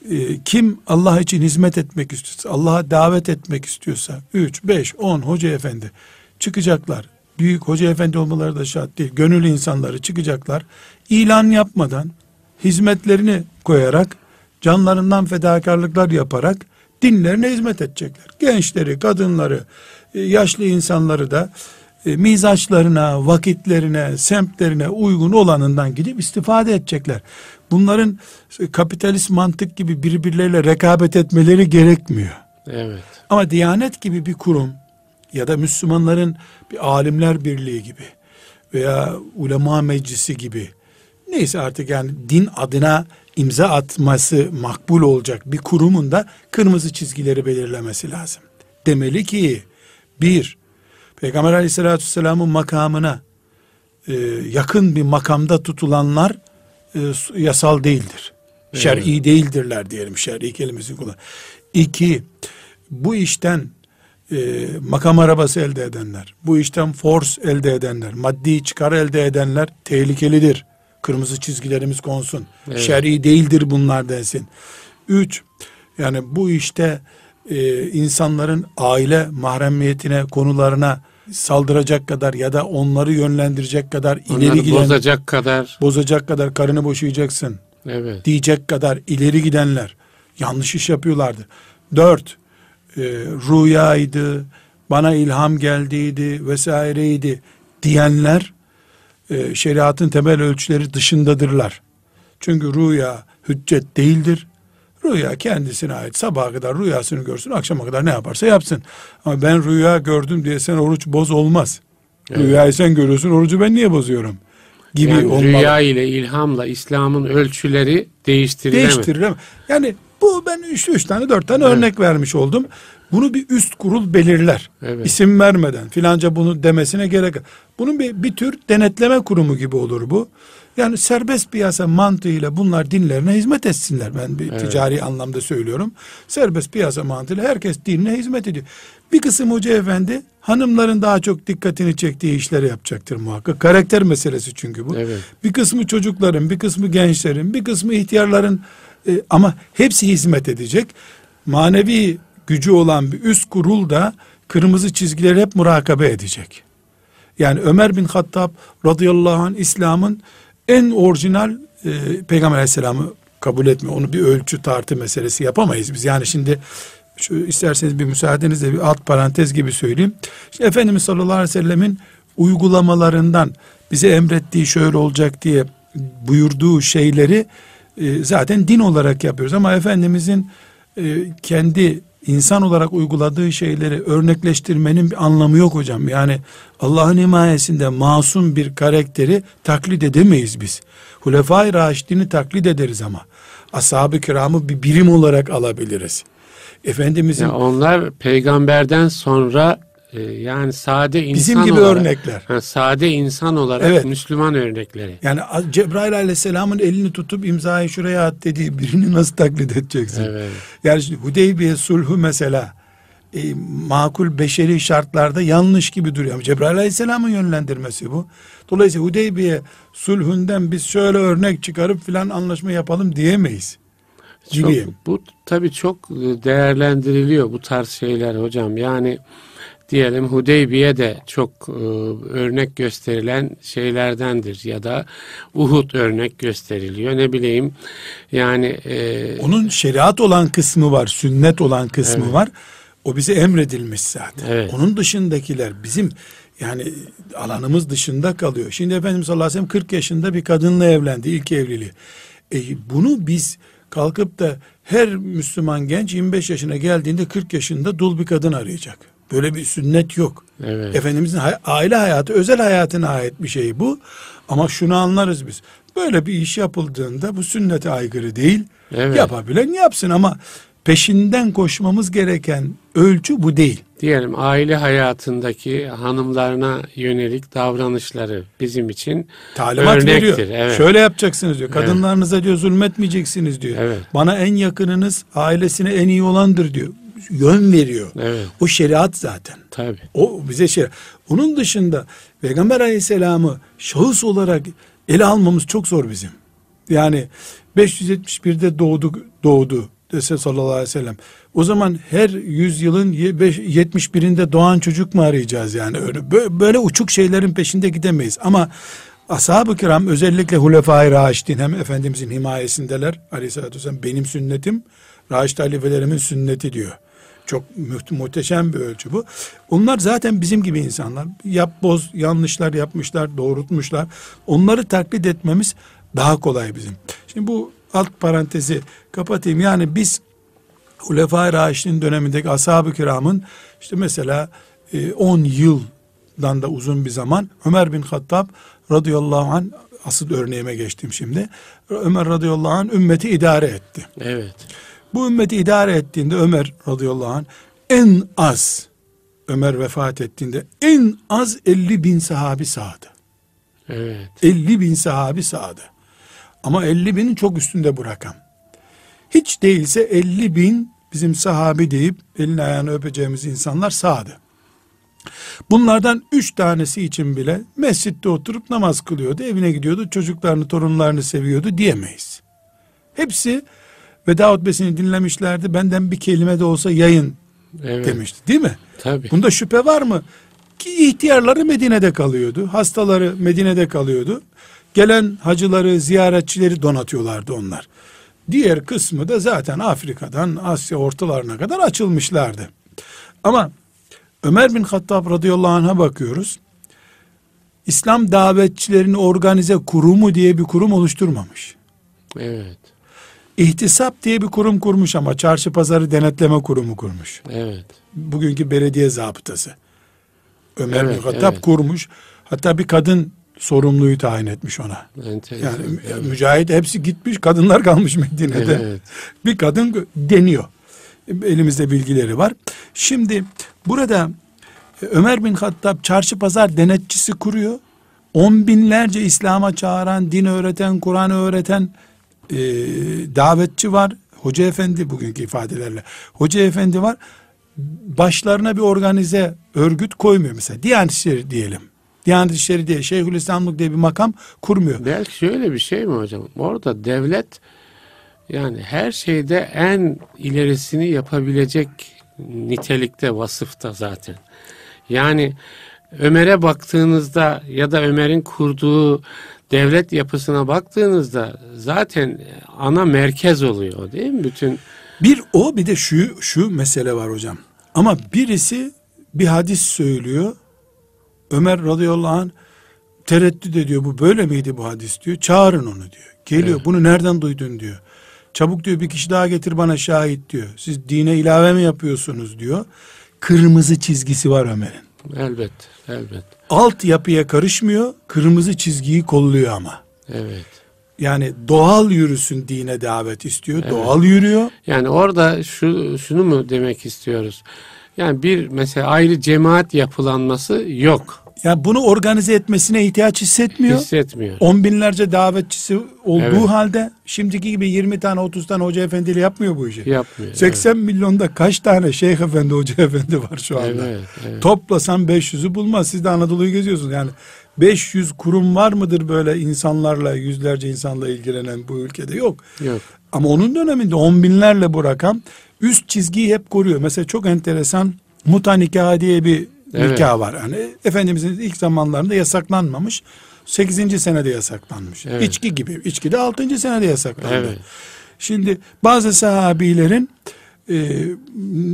e, kim Allah için hizmet etmek istiyorsa, Allah'a davet etmek istiyorsa 3, 5, 10 hoca efendi çıkacaklar. Büyük hoca efendi olmaları da şart değil. Gönül insanları çıkacaklar. İlan yapmadan hizmetlerini koyarak canlarından fedakarlıklar yaparak dinlerine hizmet edecekler. Gençleri, kadınları, e, yaşlı insanları da e, mizaçlarına, vakitlerine, semtlerine uygun olanından gidip istifade edecekler. Bunların kapitalist mantık gibi birbirleriyle rekabet etmeleri gerekmiyor. Evet. Ama Diyanet gibi bir kurum ya da Müslümanların bir alimler birliği gibi veya ulema meclisi gibi neyse artık yani din adına imza atması makbul olacak bir kurumun da kırmızı çizgileri belirlemesi lazım. Demeli ki bir, Peygamber aleyhissalatü vesselamın makamına e, yakın bir makamda tutulanlar e, yasal değildir. Şer'i değildirler diyelim şer'i kelimesini kullan. İki, bu işten e, makam arabası elde edenler, bu işten force elde edenler, maddi çıkar elde edenler tehlikelidir. Kırmızı çizgilerimiz konsun. Evet. Şer'i değildir bunlar densin. Üç, yani bu işte e, insanların aile mahremiyetine, konularına saldıracak kadar ya da onları yönlendirecek kadar ileri Onları giden, bozacak kadar. bozacak kadar karını boşayacaksın Evet. diyecek kadar ileri gidenler yanlış iş yapıyorlardı. Dört, e, rüyaydı, bana ilham geldiydi vesaireydi diyenler e, şeriatın temel ölçüleri dışındadırlar. Çünkü rüya hüccet değildir. Rüya kendisine ait. Sabaha kadar rüyasını görsün, akşama kadar ne yaparsa yapsın. Ama ben rüya gördüm diye sen oruç boz olmaz. Evet. Rüyayı sen görüyorsun, orucu ben niye bozuyorum? Gibi yani olmalı. rüya ile ilhamla İslam'ın ölçüleri değiştirilemez. Değiştirilir. Yani bu ben üç, üç tane dört tane Evet. örnek vermiş oldum. Bunu bir üst kurul belirler. Evet. İsim vermeden filanca bunu demesine gerek yok. Bunun bir, bir tür denetleme kurumu gibi olur bu. Yani serbest piyasa mantığıyla bunlar dinlerine hizmet etsinler. Ben bir Evet. ticari anlamda söylüyorum. Serbest piyasa mantığıyla herkes dinine hizmet ediyor. Bir kısım hoca efendi hanımların daha çok dikkatini çektiği işleri yapacaktır muhakkak. Karakter meselesi çünkü bu. Evet. Bir kısmı çocukların, bir kısmı gençlerin, bir kısmı ihtiyarların e, ama hepsi hizmet edecek. Manevi gücü olan bir üst kurul da kırmızı çizgileri hep murakabe edecek. Yani Ömer bin Hattab radıyallahu anh İslam'ın en orijinal e, Peygamber aleyhisselamı kabul etme. Onu bir ölçü tartı meselesi yapamayız biz. Yani şimdi şu isterseniz bir müsaadenizle bir alt parantez gibi söyleyeyim. Şimdi Efendimiz sallallahu aleyhi ve sellemin uygulamalarından bize emrettiği şöyle olacak diye buyurduğu şeyleri e, zaten din olarak yapıyoruz. Ama Efendimizin e, kendi insan olarak uyguladığı şeyleri örnekleştirmenin bir anlamı yok hocam. Yani Allah'ın himayesinde masum bir karakteri taklit edemeyiz biz. Hulefai Raşidini taklit ederiz ama. Ashab-ı kiramı bir birim olarak alabiliriz. Efendimizin Yani onlar peygamberden sonra e, yani sade insan bizim gibi olarak, örnekler. Ha, sade insan olarak Evet. Müslüman örnekleri. Yani Cebrail aleyhisselamın elini tutup imzayı şuraya at dediği birini nasıl taklit edeceksin? Evet. Yani şimdi Hudeybiye sulhu mesela e, makul beşeri şartlarda yanlış gibi duruyor. Ama Cebrail aleyhisselamın yönlendirmesi bu. Dolayısıyla Hudeybiye sulhünden biz şöyle örnek çıkarıp filan anlaşma yapalım diyemeyiz. Çok, bu tabii çok değerlendiriliyor bu tarz şeyler hocam. Yani diyelim Hudeybiye de çok e, örnek gösterilen şeylerdendir ya da Uhud örnek gösteriliyor. Ne bileyim yani e, Onun şeriat olan kısmı var, sünnet olan kısmı Evet. var. O bize emredilmiş zaten. Evet. Onun dışındakiler bizim yani alanımız dışında kalıyor. Şimdi Efendimiz sallallahu aleyhi ve sellem 40 yaşında bir kadınla evlendi ilk evliliği. E, bunu biz kalkıp da her Müslüman genç 25 yaşına geldiğinde 40 yaşında dul bir kadın arayacak. Böyle bir sünnet yok. evet. Efendimizin aile hayatı, özel hayatına ait bir şey bu. Ama şunu anlarız biz. Böyle bir iş yapıldığında bu sünnete aykırı değil. Evet. Yapabilen yapsın ama peşinden koşmamız gereken ölçü bu değil. diyelim aile hayatındaki hanımlarına yönelik davranışları bizim için Talimat örnektir. veriyor. Evet. Şöyle yapacaksınız diyor. Kadınlarınıza diyor zulmetmeyeceksiniz diyor. Evet. Bana en yakınınız ailesine en iyi olandır diyor. Yön veriyor. Evet. O şeriat zaten. Tabii. O bize şey. Onun dışında Peygamber Aleyhisselam'ı şahıs olarak ele almamız çok zor bizim. Yani 571'de doğdu doğdu dese sallallahu aleyhi ve sellem. O zaman her yüzyılın ye- beş- 71'inde doğan çocuk mu arayacağız yani? Öyle, bö- böyle uçuk şeylerin peşinde gidemeyiz. Ama ashab-ı kiram özellikle Hulefai Raşidin hem Efendimizin himayesindeler. Aleyhisselatü vesselam benim sünnetim Raşid halifelerimin sünneti diyor. Çok muht- muhteşem bir ölçü bu. Onlar zaten bizim gibi insanlar. Yap boz yanlışlar yapmışlar, doğrultmuşlar. Onları taklit etmemiz daha kolay bizim. Şimdi bu alt parantezi kapatayım. Yani biz Hulefai Raşidin dönemindeki ashab-ı kiramın işte mesela e, 10 yıldan da uzun bir zaman Ömer bin Hattab radıyallahu an asıl örneğime geçtim şimdi. Ömer radıyallahu an ümmeti idare etti. Evet. Bu ümmeti idare ettiğinde Ömer radıyallahu anh en az Ömer vefat ettiğinde en az 50 bin sahabi sağdı. Evet. 50 bin sahabi sağdı. Ama 50 binin çok üstünde bu rakam. Hiç değilse 50 bin bizim sahabi deyip elini ayağını öpeceğimiz insanlar sağdı. Bunlardan üç tanesi için bile mescitte oturup namaz kılıyordu, evine gidiyordu, çocuklarını, torunlarını seviyordu diyemeyiz. Hepsi veda hutbesini dinlemişlerdi. Benden bir kelime de olsa yayın Evet. demişti değil mi? Tabii. Bunda şüphe var mı? Ki ihtiyarları Medine'de kalıyordu. Hastaları Medine'de kalıyordu. Gelen hacıları, ziyaretçileri donatıyorlardı onlar. Diğer kısmı da zaten Afrika'dan Asya ortalarına kadar açılmışlardı. Ama Ömer bin Hattab radıyallahu anh'a bakıyoruz. İslam davetçilerini organize kurumu diye bir kurum oluşturmamış. Evet. İhtisap diye bir kurum kurmuş ama çarşı pazarı denetleme kurumu kurmuş. Evet. Bugünkü belediye zabıtası. Ömer Evet, bin Hattab evet. kurmuş. Hatta bir kadın sorumluyu tayin etmiş ona. Enteresan. Yani Evet. mücahit hepsi gitmiş, kadınlar kalmış Medine'de. Evet. Bir kadın deniyor. Elimizde bilgileri var. Şimdi burada e, Ömer bin Hattab çarşı pazar denetçisi kuruyor. On binlerce İslam'a çağıran, din öğreten, Kur'an öğreten e, davetçi var. Hoca efendi bugünkü ifadelerle. Hoca efendi var. Başlarına bir organize örgüt koymuyor mesela. Diyanet İşleri diyelim. Diyanet İşleri diye Şeyhülislamlık diye bir makam kurmuyor. Belki şöyle bir şey mi hocam? Orada devlet yani her şeyde en ilerisini yapabilecek nitelikte, vasıfta zaten. Yani Ömer'e baktığınızda ya da Ömer'in kurduğu devlet yapısına baktığınızda zaten ana merkez oluyor değil mi? Bütün Bir o bir de şu şu mesele var hocam. Ama birisi bir hadis söylüyor. Ömer radıyallahu anh tereddüt ediyor. Bu böyle miydi bu hadis diyor. Çağırın onu diyor. Geliyor. Evet. Bunu nereden duydun diyor. Çabuk diyor bir kişi daha getir bana şahit diyor. Siz dine ilave mi yapıyorsunuz diyor. Kırmızı çizgisi var Ömer'in. elbet, elbet. Alt yapıya karışmıyor. Kırmızı çizgiyi kolluyor ama. Evet. Yani doğal yürüsün dine davet istiyor. Evet. Doğal yürüyor. Yani orada şu şunu mu demek istiyoruz? Yani bir mesela ayrı cemaat yapılanması yok. Yani bunu organize etmesine ihtiyaç hissetmiyor. Hissetmiyor. On binlerce davetçisi olduğu Evet. halde şimdiki gibi 20 tane 30 tane hoca efendiyle yapmıyor bu işi. Yapmıyor. 80 milyonda kaç tane şeyh efendi hoca efendi var şu anda. Evet, evet. Toplasan 500'ü bulmaz. Siz de Anadolu'yu geziyorsunuz. Yani 500 kurum var mıdır böyle insanlarla yüzlerce insanla ilgilenen bu ülkede? Yok. Yok. Ama onun döneminde on binlerle bu rakam üst çizgiyi hep koruyor. Mesela çok enteresan muta nikahı diye bir Evet. nikah var. Yani Efendimizin ilk zamanlarında yasaklanmamış. 8. senede yasaklanmış. Evet. İçki gibi. İçki de 6. senede yasaklandı. Evet. Şimdi bazı sahabilerin e,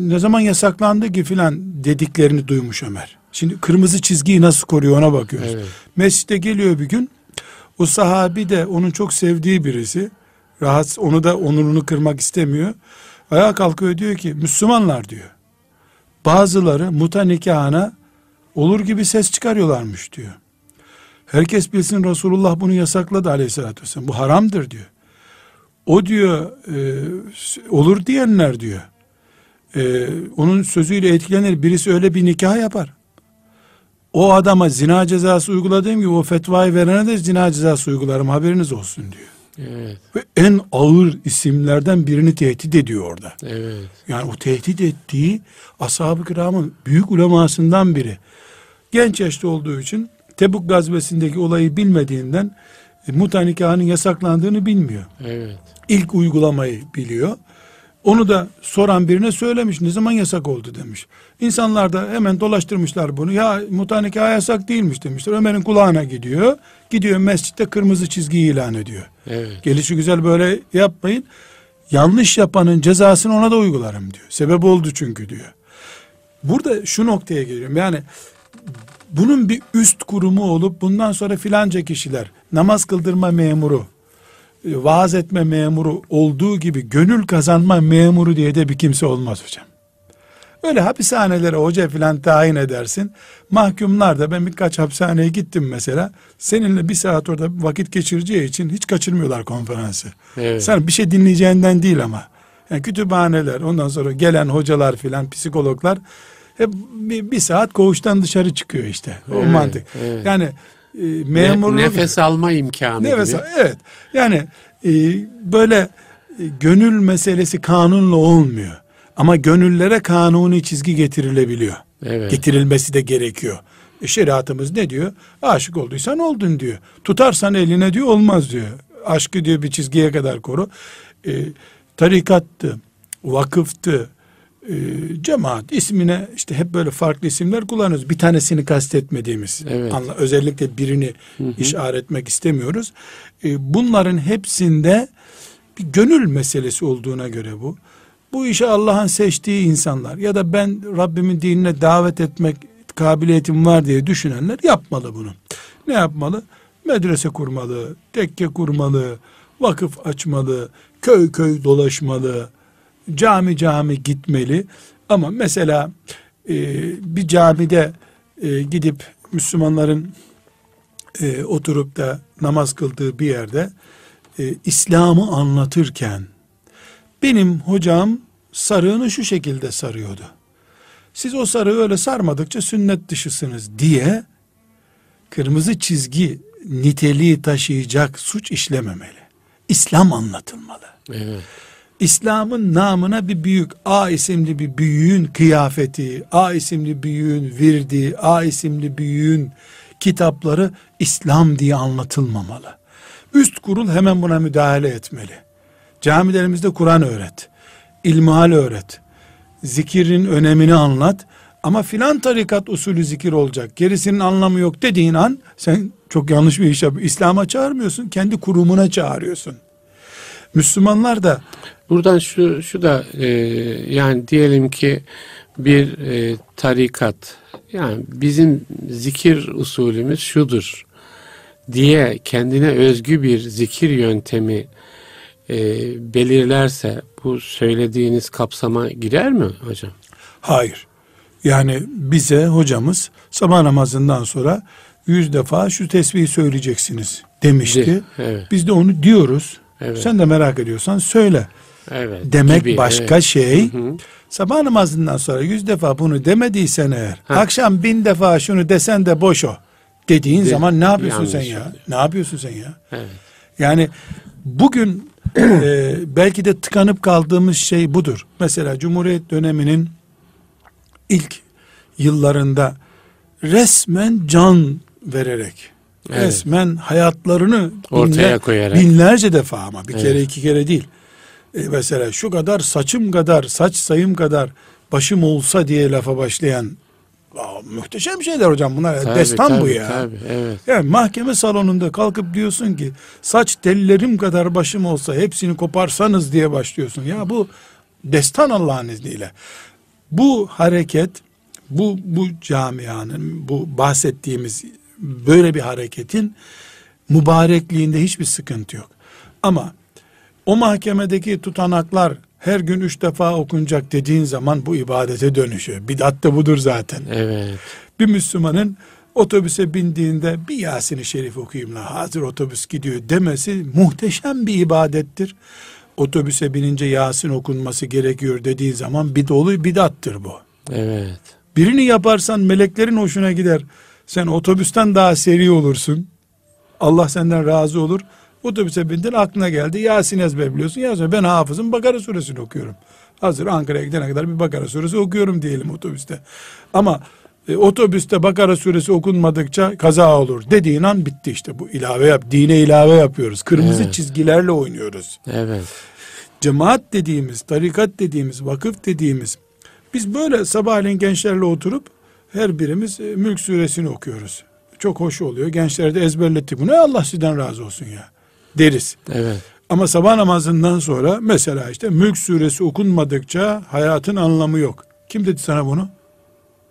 ne zaman yasaklandı ki filan dediklerini duymuş Ömer. Şimdi kırmızı çizgiyi nasıl koruyor ona bakıyoruz. Evet. Mescide geliyor bir gün. O sahabi de onun çok sevdiği birisi. Rahat onu da onurunu kırmak istemiyor. Ayağa kalkıyor diyor ki Müslümanlar diyor. Bazıları muta nikahına olur gibi ses çıkarıyorlarmış diyor. Herkes bilsin Resulullah bunu yasakladı aleyhissalatü vesselam. Bu haramdır diyor. O diyor e, olur diyenler diyor. E, onun sözüyle etkilenir. Birisi öyle bir nikah yapar. O adama zina cezası uyguladığım gibi o fetvayı verene de zina cezası uygularım haberiniz olsun diyor. Evet. Ve en ağır isimlerden birini tehdit ediyor orada. Evet. Yani o tehdit ettiği ashab-ı kiramın büyük ulemasından biri. Genç yaşta olduğu için Tebuk gazvesindeki olayı bilmediğinden e, muta nikahının yasaklandığını bilmiyor. Evet. İlk uygulamayı biliyor. Onu da soran birine söylemiş. Ne zaman yasak oldu demiş. İnsanlar da hemen dolaştırmışlar bunu. Ya muta nikah yasak değilmiş demişler. Ömer'in kulağına gidiyor. Gidiyor mescitte kırmızı çizgiyi ilan ediyor. Evet. Gelişi güzel böyle yapmayın. Yanlış yapanın cezasını ona da uygularım diyor. Sebep oldu çünkü diyor. Burada şu noktaya geliyorum. Yani bunun bir üst kurumu olup bundan sonra filanca kişiler namaz kıldırma memuru, vaaz etme memuru olduğu gibi gönül kazanma memuru diye de bir kimse olmaz hocam. Öyle hapishanelere hoca filan tayin edersin. Mahkumlar da ben birkaç hapishaneye gittim mesela. Seninle bir saat orada vakit geçireceği için hiç kaçırmıyorlar konferansı. Evet. Sen bir şey dinleyeceğinden değil ama. Yani kütüphaneler ondan sonra gelen hocalar filan psikologlar hep bir, bir saat koğuştan dışarı çıkıyor işte. O Evet, mantık. evet. Yani e, Ne- memurluk nefes alma imkanı Nefes gibi. al- evet. Yani e, böyle e, gönül meselesi kanunla olmuyor. Ama gönüllere kanuni çizgi getirilebiliyor. Evet. Getirilmesi de gerekiyor. E şeriatımız ne diyor? Aşık olduysan oldun diyor. Tutarsan eline diyor olmaz diyor. Aşkı diyor bir çizgiye kadar koru. E, tarikattı, vakıftı, e, cemaat ismine işte hep böyle farklı isimler kullanıyoruz. Bir tanesini kastetmediğimiz. Evet. Anla, özellikle birini işaret etmek istemiyoruz. E, bunların hepsinde bir gönül meselesi olduğuna göre bu. Bu işe Allah'ın seçtiği insanlar ya da ben Rabbimin dinine davet etmek kabiliyetim var diye düşünenler yapmalı bunu. Ne yapmalı? Medrese kurmalı, tekke kurmalı, vakıf açmalı, köy köy dolaşmalı, cami cami gitmeli. Ama mesela e, bir camide e, gidip Müslümanların e, oturup da namaz kıldığı bir yerde e, İslam'ı anlatırken benim hocam sarığını şu şekilde sarıyordu. Siz o sarığı öyle sarmadıkça sünnet dışısınız diye kırmızı çizgi niteliği taşıyacak suç işlememeli. İslam anlatılmalı. Evet. İslam'ın namına bir büyük A isimli bir büyüğün kıyafeti, A isimli büyüğün virdi, A isimli büyüğün kitapları İslam diye anlatılmamalı. Üst kurul hemen buna müdahale etmeli. Camilerimizde Kur'an öğret, ilmihal öğret, zikirin önemini anlat ama filan tarikat usulü zikir olacak. Gerisinin anlamı yok dediğin an sen çok yanlış bir iş yapıyorsun. İslam'a çağırmıyorsun, kendi kurumuna çağırıyorsun. Müslümanlar da Buradan şu şu da e, yani diyelim ki bir e, tarikat yani bizim zikir usulümüz şudur diye kendine özgü bir zikir yöntemi e, belirlerse bu söylediğiniz kapsama girer mi hocam? Hayır. Yani bize hocamız sabah namazından sonra yüz defa şu tesbihi söyleyeceksiniz demişti. De- evet. Biz de onu diyoruz. Evet. Sen de merak ediyorsan söyle. Evet. Demek gibi, başka evet. şey. Hı hı. Sabah namazından sonra yüz defa bunu demediysen eğer, Ha. akşam bin defa şunu desen de boş o. Dediğin De- zaman ne yapıyorsun yanlış sen ya? oluyor. Ne yapıyorsun sen ya? Evet. Yani bugün e, belki de tıkanıp kaldığımız şey budur. Mesela Cumhuriyet döneminin ilk yıllarında resmen can vererek, Evet. resmen hayatlarını Ortaya koyarak. binlerce defa ama bir Evet. kere iki kere değil. E, mesela şu kadar saçım kadar, saç sayım kadar başım olsa diye lafa başlayan Aa, muhteşem şeyler hocam bunlar. Tabii, Destan bu tabii, ya. Tabii, evet. Yani mahkeme salonunda kalkıp diyorsun ki saç tellerim kadar başım olsa hepsini koparsanız diye başlıyorsun. Ya bu destan Allah'ın izniyle. Bu hareket bu bu camianın bu bahsettiğimiz böyle bir hareketin mübarekliğinde hiçbir sıkıntı yok. Ama o mahkemedeki tutanaklar her gün üç defa okunacak dediğin zaman bu ibadete dönüşüyor. Bidat da budur zaten Evet. bir Müslümanın otobüse bindiğinde bir Yasin-i Şerif okuyayım la hazır otobüs gidiyor demesi muhteşem bir ibadettir. Otobüse binince Yasin okunması gerekiyor dediği zaman bir dolu bidattır bu. Evet. Birini yaparsan meleklerin hoşuna gider. Sen otobüsten daha seri olursun. Allah senden razı olur. Otobüse bindin aklına geldi. Yasin ezberliyorsun. Yasin ben hafızım Bakara suresini okuyorum. Hazır Ankara'ya gidene kadar bir Bakara suresi okuyorum diyelim otobüste. Ama e, otobüste Bakara suresi okunmadıkça kaza olur dediğin an bitti işte bu ilave yap. Dine ilave yapıyoruz. Kırmızı Evet. çizgilerle oynuyoruz Evet. cemaat dediğimiz, tarikat dediğimiz, vakıf dediğimiz biz böyle sabahleyin gençlerle oturup her birimiz e, Mülk suresini okuyoruz. Çok hoş oluyor. Gençler de ezberlettik bunu. "Ey Allah sizden razı olsun ya deriz. Evet. Ama sabah namazından sonra mesela işte Mülk suresi okunmadıkça hayatın anlamı yok. Kim dedi sana bunu?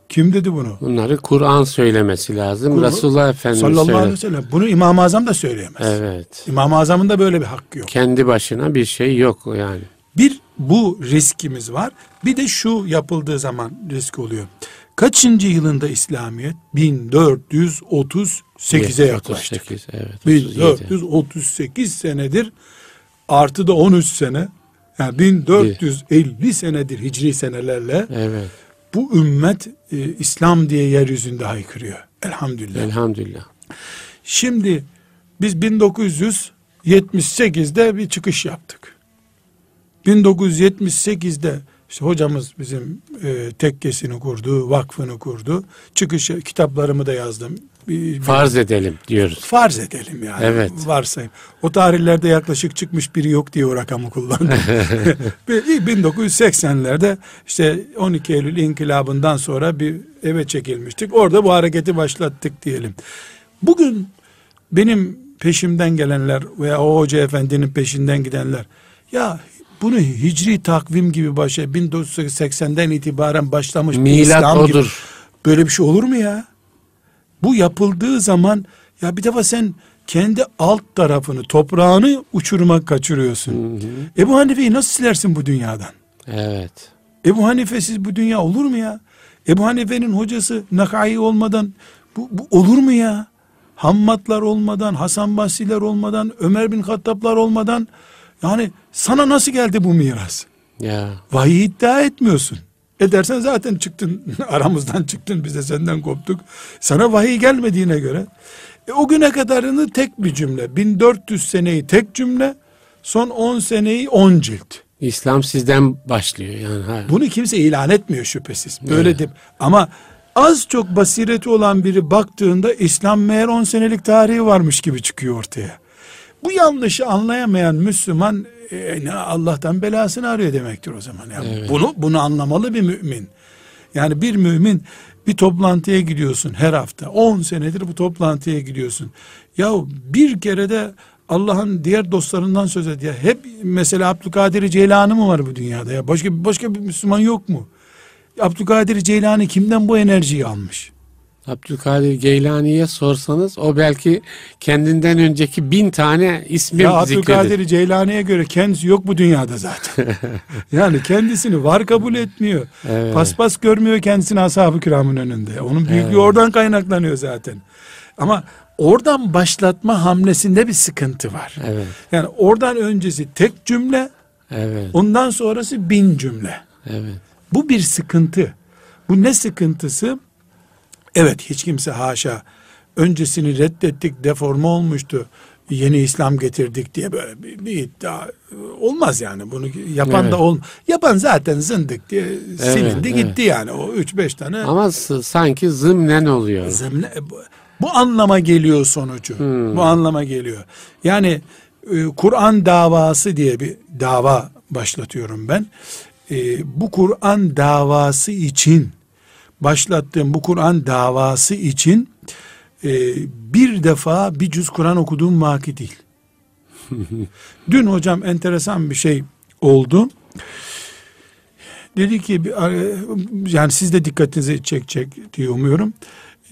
Kim dedi bunu? Bunları Kur'an söylemesi lazım. Kur- Resulullah Efendimiz Sallallahu söyle- aleyhi ve sellem. Bunu İmam-ı Azam da söyleyemez. Evet. İmam-ı Azam'ın da böyle bir hakkı yok. Kendi başına bir şey yok yani. Bir bu riskimiz var. Bir de şu yapıldığı zaman risk oluyor. Kaçıncı yılında İslamiyet? 1438'e yaklaştık. 38, evet. 37. 1438 senedir artı da 13 sene yani 1450 senedir hicri senelerle Evet. bu ümmet e, İslam diye yeryüzünde haykırıyor. Elhamdülillah. Elhamdülillah. Şimdi biz 1978'de bir çıkış yaptık. 1978'de İşte hocamız bizim e, tekkesini kurdu, vakfını kurdu. Çıkış kitaplarımı da yazdım. Bir, Farz edelim diyoruz. farz edelim yani. Evet. Varsayım. O tarihlerde yaklaşık çıkmış biri yok diye o rakamı kullandım. Bir- 1980'lerde işte 12 Eylül inkılabından sonra bir eve çekilmiştik. Orada bu hareketi başlattık diyelim. Bugün benim peşimden gelenler veya o hoca efendinin peşinden gidenler ya bunu hicri takvim gibi başa 1980'den itibaren başlamış Milat İslam gibi odur. Böyle bir şey olur mu ya? Bu yapıldığı zaman ya bir defa sen kendi alt tarafını, toprağını uçuruma kaçırıyorsun. Ebu Hanife'yi nasıl silersin bu dünyadan? Evet. Ebu Hanife'siz bu dünya olur mu ya? Ebu Hanife'nin hocası Nakai olmadan bu, bu olur mu ya? Hammatlar olmadan, Hasan Basri'ler olmadan, Ömer bin Hattablar olmadan yani sana nasıl geldi bu miras? Ya. Vahiy iddia etmiyorsun. Edersen zaten çıktın aramızdan çıktın biz de senden koptuk. Sana vahiy gelmediğine göre e, o güne kadarını tek bir cümle 1400 seneyi tek cümle son 10 seneyi 10 cilt. İslam sizden başlıyor yani. Ha. Bunu kimse ilan etmiyor şüphesiz. Böyle de ama az çok basireti olan biri baktığında İslam meğer 10 senelik tarihi varmış gibi çıkıyor ortaya. Bu yanlışı anlayamayan Müslüman e, Allah'tan belasını arıyor demektir o zaman. Yani Bunu bunu anlamalı bir mümin. Yani bir mümin bir toplantıya gidiyorsun her hafta. 10 senedir bu toplantıya gidiyorsun. Ya bir kere de Allah'ın diğer dostlarından söz et ya. Hep mesela Abdülkadir Ceylani mı var bu dünyada ya? Başka başka bir Müslüman yok mu? Abdülkadir Ceylani kimden bu enerjiyi almış? Abdülkadir Geylani'ye sorsanız o belki kendinden önceki bin tane ismi Ya zikredir. Abdülkadir Ceylani'ye göre kendisi yok bu dünyada zaten. yani kendisini var kabul etmiyor. Evet. Paspas görmüyor kendisini ashab-ı kiramın önünde. Onun büyüklüğü oradan kaynaklanıyor zaten. Ama oradan başlatma hamlesinde bir sıkıntı var. Evet. Yani oradan öncesi tek cümle, Evet. ondan sonrası bin cümle. Evet. Bu bir sıkıntı. Bu ne sıkıntısı? Evet hiç kimse haşa öncesini reddettik deforme olmuştu. Yeni İslam getirdik diye böyle bir, bir iddia olmaz yani. Bunu yapan Evet. da ol. Yapan zaten zındık diye silindi evet. gitti yani. O 3-5 tane Ama sanki zımnen oluyor. Zemle, bu, bu anlama geliyor sonucu. Bu anlama geliyor. Yani e, Kur'an davası diye bir dava başlatıyorum ben. E, bu Kur'an davası için başlattığım bu Kur'an davası için e, bir defa bir cüz Kur'an okuduğum vaki değil. Dün hocam enteresan bir şey oldu. Dedi ki bir- yani siz de dikkatinizi çekecek diye umuyorum.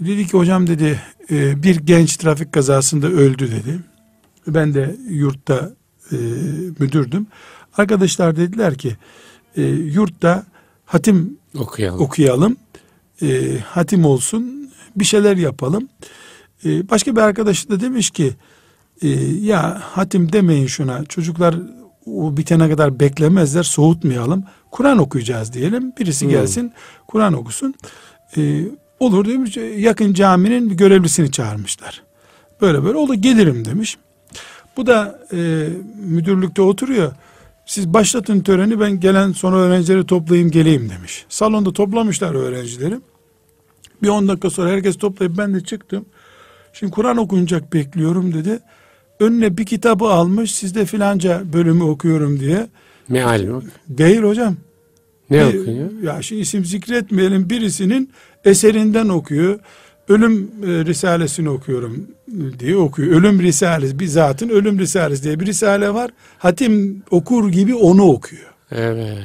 Dedi ki hocam dedi e, bir genç trafik kazasında öldü dedi. Ben de yurtta e, müdürdüm. Arkadaşlar dediler ki e, yurtta hatim Okuyalım. okuyalım. E, hatim olsun. Bir şeyler yapalım. E, başka bir arkadaş da demiş ki e, ya hatim demeyin şuna. Çocuklar o bitene kadar beklemezler. Soğutmayalım. Kur'an okuyacağız diyelim. Birisi gelsin Kur'an okusun. E, olur demiş. Yakın caminin bir görevlisini çağırmışlar. Böyle böyle o da gelirim demiş. Bu da e, müdürlükte oturuyor. Siz başlatın töreni ben gelen sonra öğrencileri toplayayım geleyim demiş. Salonda toplamışlar öğrencileri. Bir 10 dakika sonra herkes toplayıp ben de çıktım. Şimdi Kur'an okunacak bekliyorum dedi. Önüne bir kitabı almış sizde filanca bölümü okuyorum diye. Meal mi? Değil hocam. Ne Bir- okuyor? Ya şimdi isim zikretmeyelim birisinin eserinden okuyor. Ölüm e, Risalesini okuyorum diye okuyor. Ölüm Risalesi, bir zatın Ölüm Risalesi diye bir risale var. Hatim okur gibi onu okuyor. Evet.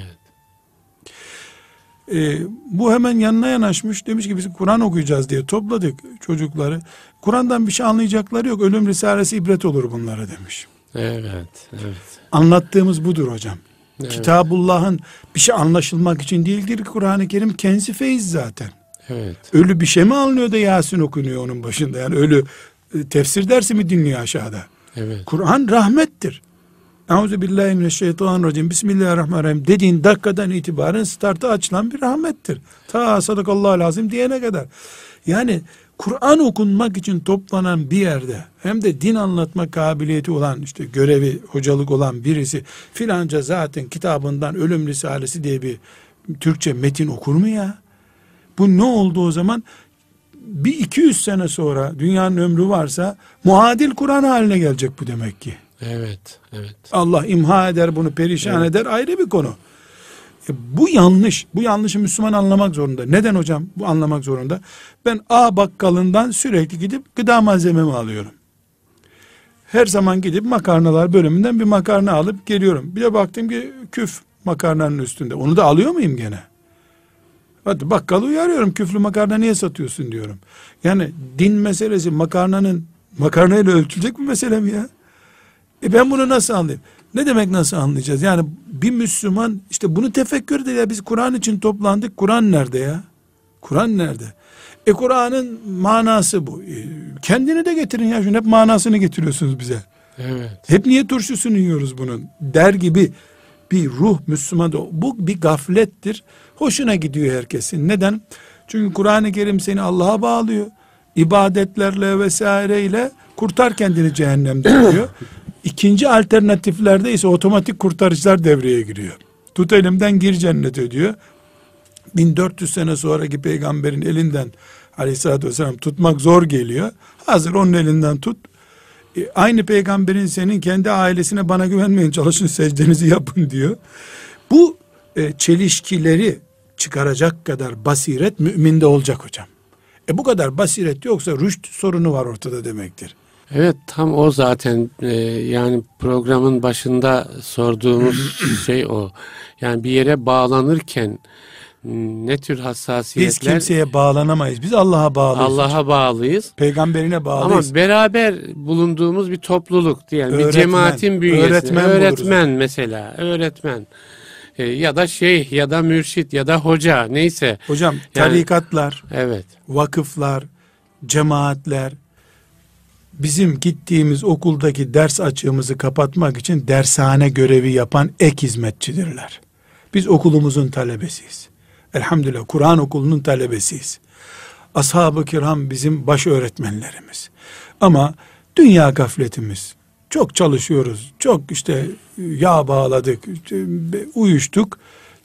E, bu hemen yanına yanaşmış. Demiş ki biz Kur'an okuyacağız diye topladık çocukları. Kur'an'dan bir şey anlayacakları yok. Ölüm Risalesi ibret olur bunlara demiş. Evet. Evet. Anlattığımız budur hocam. Evet. Kitabullah'ın bir şey anlaşılmak için değildir Kur'an-ı Kerim kendisi feyiz zaten. Evet. Ölü bir şey mi anlıyor da Yasin okunuyor onun başında? Yani ölü e, tefsir dersi mi dinliyor aşağıda? Evet. Kur'an rahmettir. Euzu billahi mineşşeytanirracim. Bismillahirrahmanirrahim dediğin dakikadan itibaren startı açılan bir rahmettir. Ta sadakallahu lazım diyene kadar. Yani Kur'an okunmak için toplanan bir yerde hem de din anlatma kabiliyeti olan işte görevi hocalık olan birisi filanca zaten kitabından ölüm risalesi diye bir Türkçe metin okur mu ya? Bu ne oldu o zaman? Bir 200 sene sonra dünyanın ömrü varsa muadil Kur'an haline gelecek bu demek ki. Evet, evet. Allah imha eder bunu perişan evet. eder ayrı bir konu. E, bu yanlış. Bu yanlışı Müslüman anlamak zorunda. Neden hocam bu anlamak zorunda? Ben A bakkalından sürekli gidip gıda malzememi alıyorum. Her zaman gidip makarnalar bölümünden bir makarna alıp geliyorum. Bir de baktım ki küf makarnanın üstünde. Onu da alıyor muyum gene? Hadi bakkalı uyarıyorum. Küflü makarna niye satıyorsun diyorum. Yani din meselesi makarnanın makarnayla ölçülecek bir mesele mi ya? E ben bunu nasıl anlayayım? Ne demek nasıl anlayacağız? Yani bir Müslüman işte bunu tefekkür ediyor. Ya biz Kur'an için toplandık. Kur'an nerede ya? Kur'an nerede? E Kur'an'ın manası bu. E, kendini de getirin ya. Şunu hep manasını getiriyorsunuz bize. Evet. Hep niye turşusunu yiyoruz bunun? Der gibi bir ruh Müslüman da bu bir gaflettir. Hoşuna gidiyor herkesin. Neden? Çünkü Kur'an-ı Kerim seni Allah'a bağlıyor. İbadetlerle vesaireyle kurtar kendini cehennemden diyor. İkinci alternatiflerde ise otomatik kurtarıcılar devreye giriyor. Tut elimden gir cennete diyor. 1400 sene sonraki peygamberin elinden aleyhissalatü vesselam tutmak zor geliyor. Hazır onun elinden tut. E, aynı peygamberin senin kendi ailesine bana güvenmeyin çalışın secdenizi yapın diyor. Bu e, çelişkileri çıkaracak kadar basiret müminde olacak hocam. E bu kadar basiret yoksa rüşt sorunu var ortada demektir. Evet tam o zaten e, yani programın başında sorduğumuz şey o. Yani bir yere bağlanırken ne tür hassasiyetler? Biz kimseye bağlanamayız. Biz Allah'a bağlıyız. Allah'a bağlıyız. Peygamberine bağlıyız. Ama beraber bulunduğumuz bir topluluk diyelim. Öğretmen, bir cemaatin bünyesi. Öğretmen, öğretmen mesela. Öğretmen. E, ya da şeyh ya da mürşit ya da hoca neyse. Hocam yani, tarikatlar, evet. vakıflar, cemaatler, bizim gittiğimiz okuldaki ders açığımızı kapatmak için dershane görevi yapan ek hizmetçidirler. Biz okulumuzun talebesiyiz. Elhamdülillah Kur'an okulunun talebesiyiz. Ashab-ı kiram bizim baş öğretmenlerimiz. Ama dünya gafletimiz. Çok çalışıyoruz. Çok işte yağ bağladık, uyuştuk.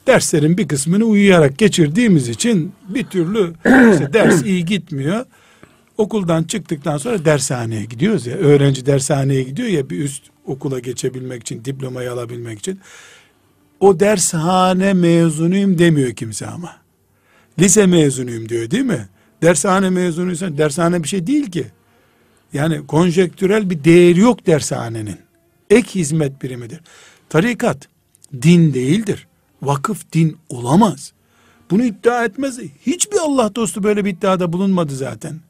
Derslerin bir kısmını uyuyarak geçirdiğimiz için bir türlü işte ders iyi gitmiyor. Okuldan çıktıktan sonra dershaneye gidiyoruz ya. Öğrenci dershaneye gidiyor ya bir üst okula geçebilmek için, diplomayı alabilmek için. O dershane mezunuyum demiyor kimse ama. Lise mezunuyum diyor değil mi? Dershane mezunuysan dershane bir şey değil ki. Yani konjektürel bir değeri yok dershanenin. Ek hizmet birimidir. Tarikat din değildir. Vakıf din olamaz. Bunu iddia etmez. Hiçbir Allah dostu böyle bir iddiada bulunmadı zaten.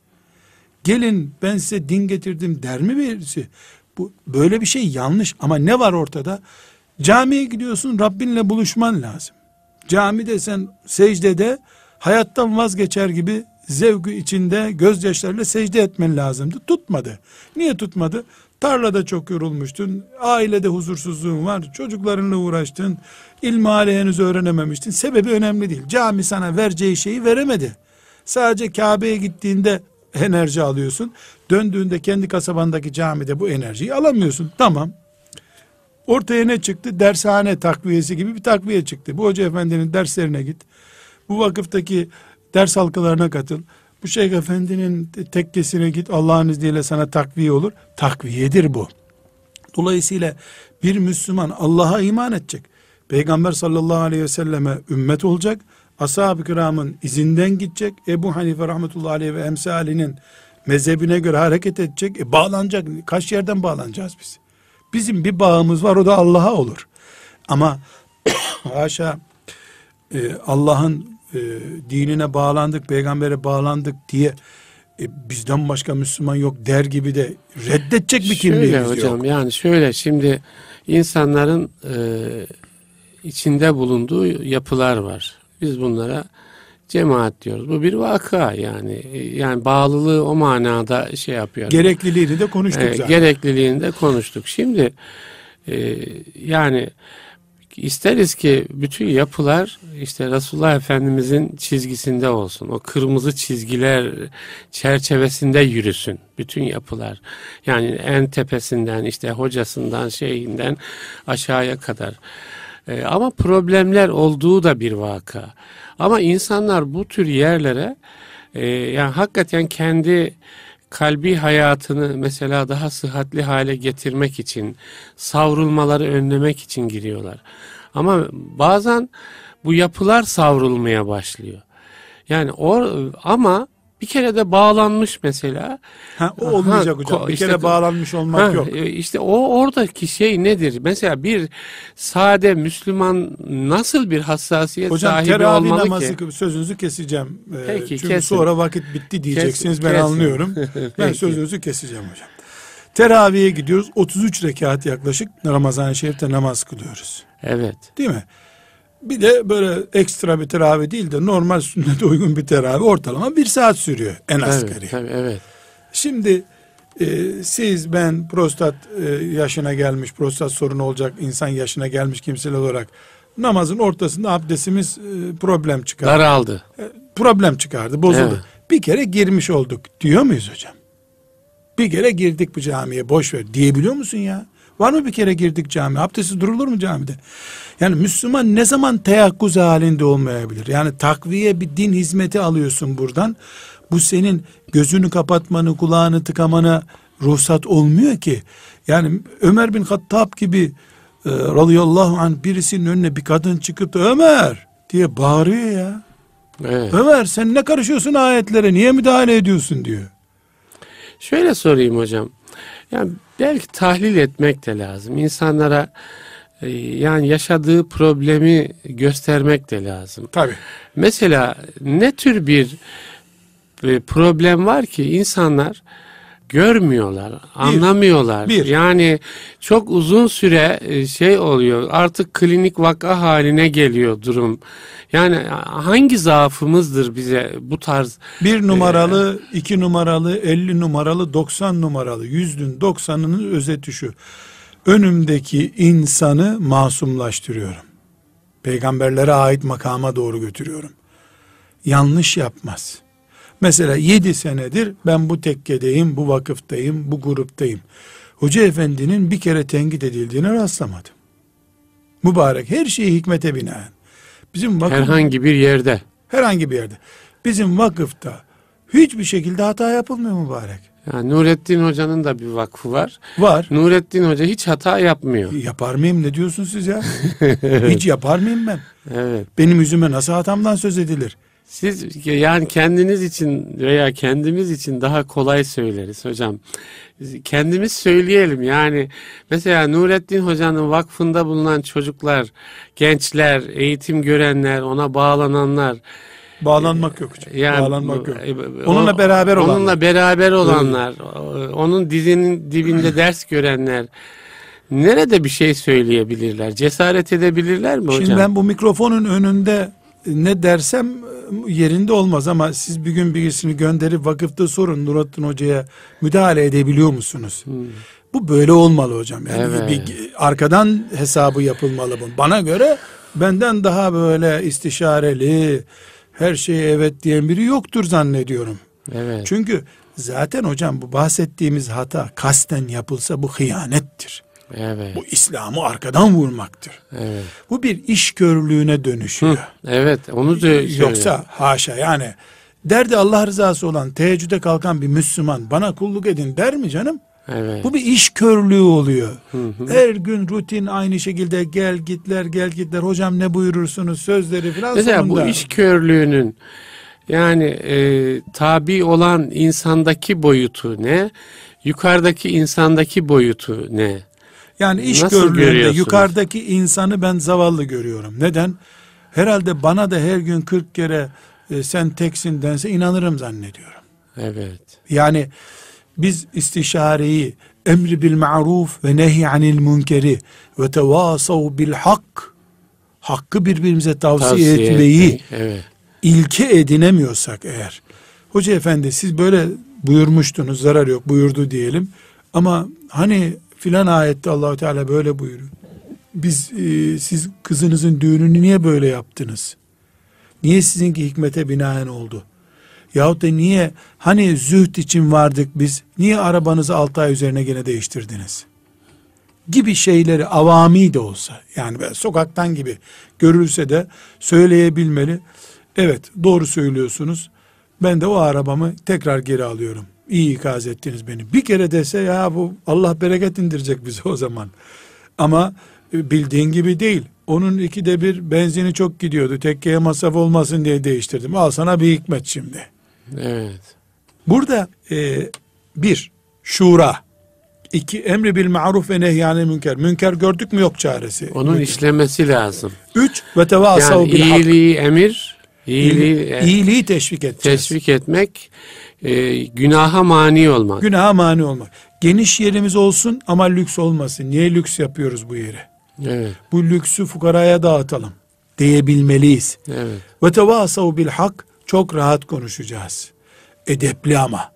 Gelin ben size din getirdim der mi birisi? Bu böyle bir şey yanlış ama ne var ortada? Camiye gidiyorsun Rabbinle buluşman lazım. Camide sen secdede hayattan vazgeçer gibi zevkü içinde gözyaşlarıyla secde etmen lazımdı. Tutmadı. Niye tutmadı? Tarlada çok yorulmuştun. Ailede huzursuzluğun var. Çocuklarınla uğraştın. İlmihale henüz öğrenememiştin. Sebebi önemli değil. Cami sana vereceği şeyi veremedi. Sadece Kabe'ye gittiğinde enerji alıyorsun. Döndüğünde kendi kasabandaki camide bu enerjiyi alamıyorsun. Tamam. Ortaya ne çıktı? Dershane takviyesi gibi bir takviye çıktı. Bu hoca efendinin derslerine git. Bu vakıftaki ders halkalarına katıl. Bu şeyh efendinin tekkesine git. Allah'ın izniyle sana takviye olur. Takviyedir bu. Dolayısıyla bir Müslüman Allah'a iman edecek. Peygamber sallallahu aleyhi ve selleme ümmet olacak. Ashab-ı kiramın izinden gidecek. Ebu Hanife rahmetullahi aleyhi ve emsalinin mezhebine göre hareket edecek. E, bağlanacak. Kaç yerden bağlanacağız biz? Bizim bir bağımız var o da Allah'a olur. Ama haşa e, Allah'ın e, dinine bağlandık, peygambere bağlandık diye e, bizden başka Müslüman yok der gibi de reddedecek bir kimliğimiz şöyle hocam, yok. Yani şöyle şimdi insanların e, içinde bulunduğu yapılar var. Biz bunlara cemaat diyoruz. Bu bir vaka yani. Yani bağlılığı o manada şey yapıyor. Gerekliliğini de konuştuk ee, zaten. Gerekliliğini de konuştuk. Şimdi e, yani isteriz ki bütün yapılar işte Resulullah Efendimizin çizgisinde olsun. O kırmızı çizgiler çerçevesinde yürüsün bütün yapılar. Yani en tepesinden işte hocasından şeyinden aşağıya kadar. E, ama problemler olduğu da bir vaka. Ama insanlar bu tür yerlere e, yani hakikaten kendi kalbi hayatını mesela daha sıhhatli hale getirmek için, savrulmaları önlemek için giriyorlar. Ama bazen bu yapılar savrulmaya başlıyor. Yani o ama bir kere de bağlanmış mesela. Ha, o olmayacak Ha, hocam. Bir işte- kere bağlanmış olmak Ha, yok. e, İşte o oradaki şey nedir? Mesela bir sade Müslüman nasıl bir hassasiyet Hocam sahibi olmalı namazı ki? sözünüzü keseceğim. Ee, Peki, Çünkü kesin. sonra vakit bitti diyeceksiniz Kesin, ben kesin. anlıyorum. ben sözünüzü keseceğim hocam. Teraviye gidiyoruz. 33 rekat yaklaşık Ramazan-ı Şerif'te namaz kılıyoruz. Evet. Değil mi? Bir de böyle ekstra bir teravih değil de normal sünnete uygun bir teravih ortalama bir saat sürüyor en asgari. Evet, tabii, evet. Şimdi e, siz ben prostat e, yaşına gelmiş prostat sorunu olacak insan yaşına gelmiş kimseler olarak namazın ortasında abdestimiz e, problem çıkardı. Daraldı. E, problem çıkardı bozuldu. Evet. Bir kere girmiş olduk diyor muyuz hocam? Bir kere girdik bu camiye boş ver diyebiliyor musun ya? Var mı bir kere girdik camiye? Abdestsiz durulur mu camide? Yani Müslüman ne zaman teyakkuz halinde olmayabilir? Yani takviye bir din hizmeti alıyorsun buradan. Bu senin gözünü kapatmanı, kulağını tıkamana ruhsat olmuyor ki. Yani Ömer bin Hattab gibi e, radıyallahu anh birisinin önüne bir kadın çıkıp da Ömer diye bağırıyor ya. Evet. Ömer sen ne karışıyorsun ayetlere niye müdahale ediyorsun diyor. Şöyle sorayım hocam. Yani belki tahlil etmek de lazım. İnsanlara e, yani yaşadığı problemi göstermek de lazım. Tabi. Mesela ne tür bir problem var ki insanlar görmüyorlar, anlamıyorlar. bir. Yani çok uzun süre e, şey oluyor. Artık klinik vaka haline geliyor durum. Yani hangi zaafımızdır bize bu tarz Bir numaralı, iki numaralı, elli numaralı, doksan numaralı, yüzün doksanının özeti şu. Önümdeki insanı masumlaştırıyorum. Peygamberlere ait makama doğru götürüyorum. Yanlış yapmaz. Mesela yedi senedir ben bu tekkedeyim, bu vakıftayım, bu gruptayım. Hoca efendinin bir kere tenkit edildiğine rastlamadım. Mübarek her şeyi hikmete binaen. Bizim vakıf, herhangi bir yerde herhangi bir yerde. Bizim vakıfta hiçbir şekilde hata yapılmıyor mübarek. yani Nurettin Hoca'nın da bir vakfı var. Var. Nurettin Hoca hiç hata yapmıyor. Yapar mıyım ne diyorsun siz ya? Hiç yapar mıyım ben? Evet. Benim yüzüme nasıl hatamdan söz edilir? Siz yani kendiniz için veya kendimiz için daha kolay söyleriz hocam. Kendimiz söyleyelim yani mesela Nurettin Hoca'nın vakfında bulunan çocuklar, gençler, eğitim görenler, ona bağlananlar Bağlanmak yok hocam. yani Bağlanmak yok. e, Onunla o- beraber olanlar. Onunla beraber olanlar, onun dizinin dibinde ders görenler nerede bir şey söyleyebilirler? Cesaret edebilirler mi hocam? Şimdi ben bu mikrofonun önünde ne dersem e, yerinde olmaz ama siz bir gün birisini gönderip vakıfta sorun Nurattin Hoca'ya müdahale edebiliyor musunuz? Bu böyle olmalı hocam. Yani Evet. bir, arkadan hesabı yapılmalı bu. Bana göre benden daha böyle istişareli her şeye evet diyen biri yoktur zannediyorum. Evet. Çünkü zaten hocam bu bahsettiğimiz hata kasten yapılsa bu hıyanettir. Evet. Bu İslam'ı arkadan vurmaktır. Evet. Bu bir iş körlüğüne dönüşüyor. Evet, onu da söylüyor. Yoksa haşa yani derdi Allah rızası olan teheccüde kalkan bir Müslüman bana kulluk edin der mi canım? Evet. Bu bir iş körlüğü oluyor. Her gün rutin aynı şekilde gel gitler gel gitler hocam ne buyurursunuz sözleri falan Mesela sonunda. bu iş körlüğünün yani e, tabi olan insandaki boyutu ne? Yukarıdaki insandaki boyutu ne? Yani iş Nasıl görüyorsunuz? yukarıdaki insanı ben zavallı görüyorum. Neden? Herhalde bana da her gün 40 kere e, sen teksin dense inanırım zannediyorum. Evet. Yani biz istişareyi emri bil ma'ruf ve nehy anil münkeri ve tevasav bil hak hakkı birbirimize tavsiye, Tavsiye etmeyi etmek, Evet. ilke edinemiyorsak eğer hoca efendi siz böyle buyurmuştunuz zarar yok buyurdu diyelim ama hani filan ayette Allahu Teala böyle buyuruyor. Biz e, siz kızınızın düğününü niye böyle yaptınız? Niye sizinki hikmete binaen oldu? Yahut da niye hani zühd için vardık biz niye arabanızı 6 ay üzerine gene değiştirdiniz? gibi şeyleri avami de olsa yani sokaktan gibi görülse de söyleyebilmeli. Evet doğru söylüyorsunuz. Ben de o arabamı tekrar geri alıyorum. İyi ikaz ettiniz beni. Bir kere dese ya bu Allah bereket indirecek bize o zaman. Ama e, bildiğin gibi değil. Onun ikide bir benzini çok gidiyordu. Tekkeye masraf olmasın diye değiştirdim. Al sana bir hikmet şimdi. Evet. Burada e, bir, şura. iki emri bil maruf ve nehyanil münker. Münker gördük mü yok çaresi. Onun işlemesi lazım. Üç, ve tevasav Yani bil hak. iyiliği emir, iyiliği İyiliği teşvik edeceğiz. teşvik etmek, e, günaha mani olmak. Günaha mani olmak. Geniş yerimiz olsun ama lüks olmasın. Niye lüks yapıyoruz bu yeri? Evet, Bu lüksü fukaraya dağıtalım diyebilmeliyiz. evet. Ve tevasav bil hak çok rahat konuşacağız. Edepli ama.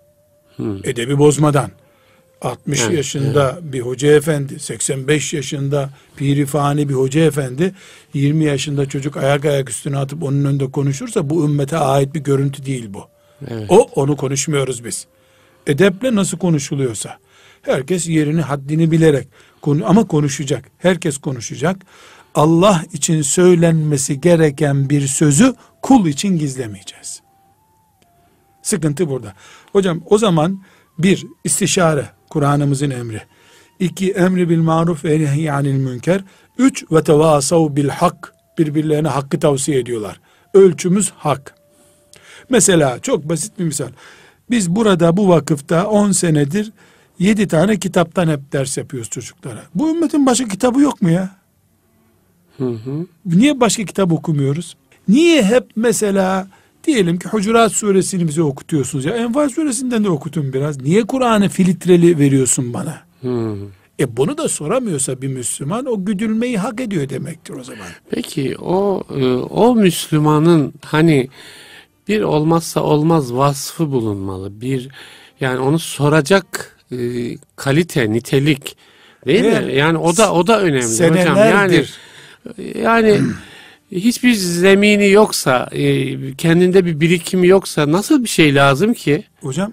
Hmm. Edebi bozmadan. 60 Evet, yaşında bir hoca efendi, 85 yaşında pirifani bir hoca efendi, 20 yaşında çocuk ayak ayak üstüne atıp onun önünde konuşursa bu ümmete ait bir görüntü değil bu. Evet. O onu konuşmuyoruz biz. Edeple nasıl konuşuluyorsa. Herkes yerini haddini bilerek konu ama konuşacak. Herkes konuşacak. Allah için söylenmesi gereken bir sözü kul için gizlemeyeceğiz. Sıkıntı burada. Hocam o zaman bir istişare Kur'an'ımızın emri. İki emri bil maruf ve nehyanil münker. Üç ve tevasav bil hak. Birbirlerine hakkı tavsiye ediyorlar. Ölçümüz hak. Mesela çok basit bir misal. Biz burada bu vakıfta 10 senedir 7 tane kitaptan hep ders yapıyoruz çocuklara. Bu ümmetin başka kitabı yok mu ya? Hı hı. Niye başka kitap okumuyoruz? Niye hep mesela diyelim ki Hucurat suresini bize okutuyorsunuz ya Enfal suresinden de okutun biraz. Niye Kur'an'ı filtreli veriyorsun bana? Hı. E bunu da soramıyorsa bir Müslüman o güdülmeyi hak ediyor demektir o zaman. Peki o e, o Müslümanın hani bir olmazsa olmaz vasfı bulunmalı. Bir yani onu soracak e, kalite, nitelik değil Evet. mi? Yani o da o da önemli hocam. Yani Senelerdir. yani hiçbir zemini yoksa, e, kendinde bir birikimi yoksa nasıl bir şey lazım ki? Hocam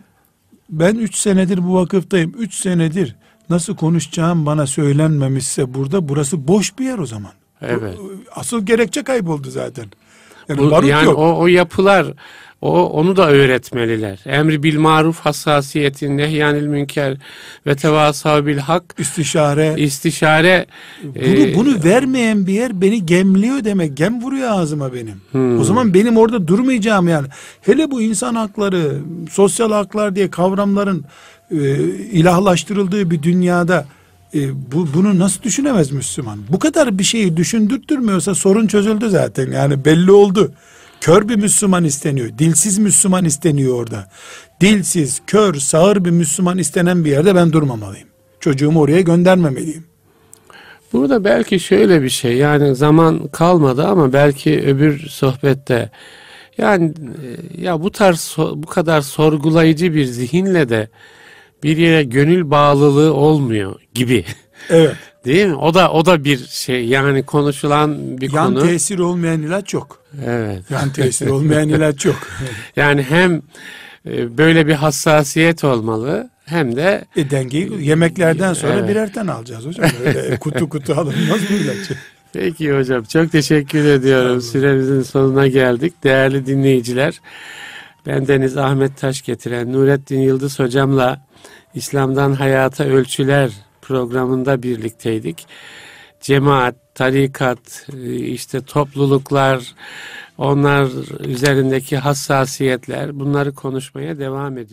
ben üç senedir bu vakıftayım. Üç senedir nasıl konuşacağım bana söylenmemişse burada burası boş bir yer o zaman. Evet. Asıl gerekçe kayboldu zaten. Yani Bu- barut yani yok. o, o yapılar o onu da öğretmeliler. Emri bil maruf hassasiyetin, nehyanil münker ve tevasav bil hak İstişare. istişare Bunu, e, bunu vermeyen bir yer beni gemliyor demek. Gem vuruyor ağzıma benim. Hmm. O zaman benim orada durmayacağım yani. Hele bu insan hakları, sosyal haklar diye kavramların e, ilahlaştırıldığı bir dünyada e, bu, bunu nasıl düşünemez Müslüman? Bu kadar bir şeyi düşündürtmüyorsa sorun çözüldü zaten. Yani belli oldu. Kör bir Müslüman isteniyor. Dilsiz Müslüman isteniyor orada. Dilsiz, kör, sağır bir Müslüman istenen bir yerde ben durmamalıyım. Çocuğumu oraya göndermemeliyim. Burada belki şöyle bir şey yani zaman kalmadı ama belki öbür sohbette yani e, ya bu tarz bu kadar sorgulayıcı bir zihinle de bir yere gönül bağlılığı olmuyor gibi. Evet. Değil mi? O da o da bir şey yani konuşulan bir Yan konu. tesir olmayan ilaç yok. Evet. Yan tesir olmayan ilaç yok. Yani hem e, böyle bir hassasiyet olmalı hem de E dengeyi yemeklerden sonra Evet. birer tane alacağız hocam. Öyle kutu kutu alınmaz bu ilaç. Peki hocam çok teşekkür ediyorum. Süremizin sonuna geldik. Değerli dinleyiciler ben Deniz Ahmet Taş getiren Nurettin Yıldız hocamla İslam'dan Hayata Ölçüler programında birlikteydik. Cemaat, tarikat, işte topluluklar, onlar üzerindeki hassasiyetler bunları konuşmaya devam ediyor.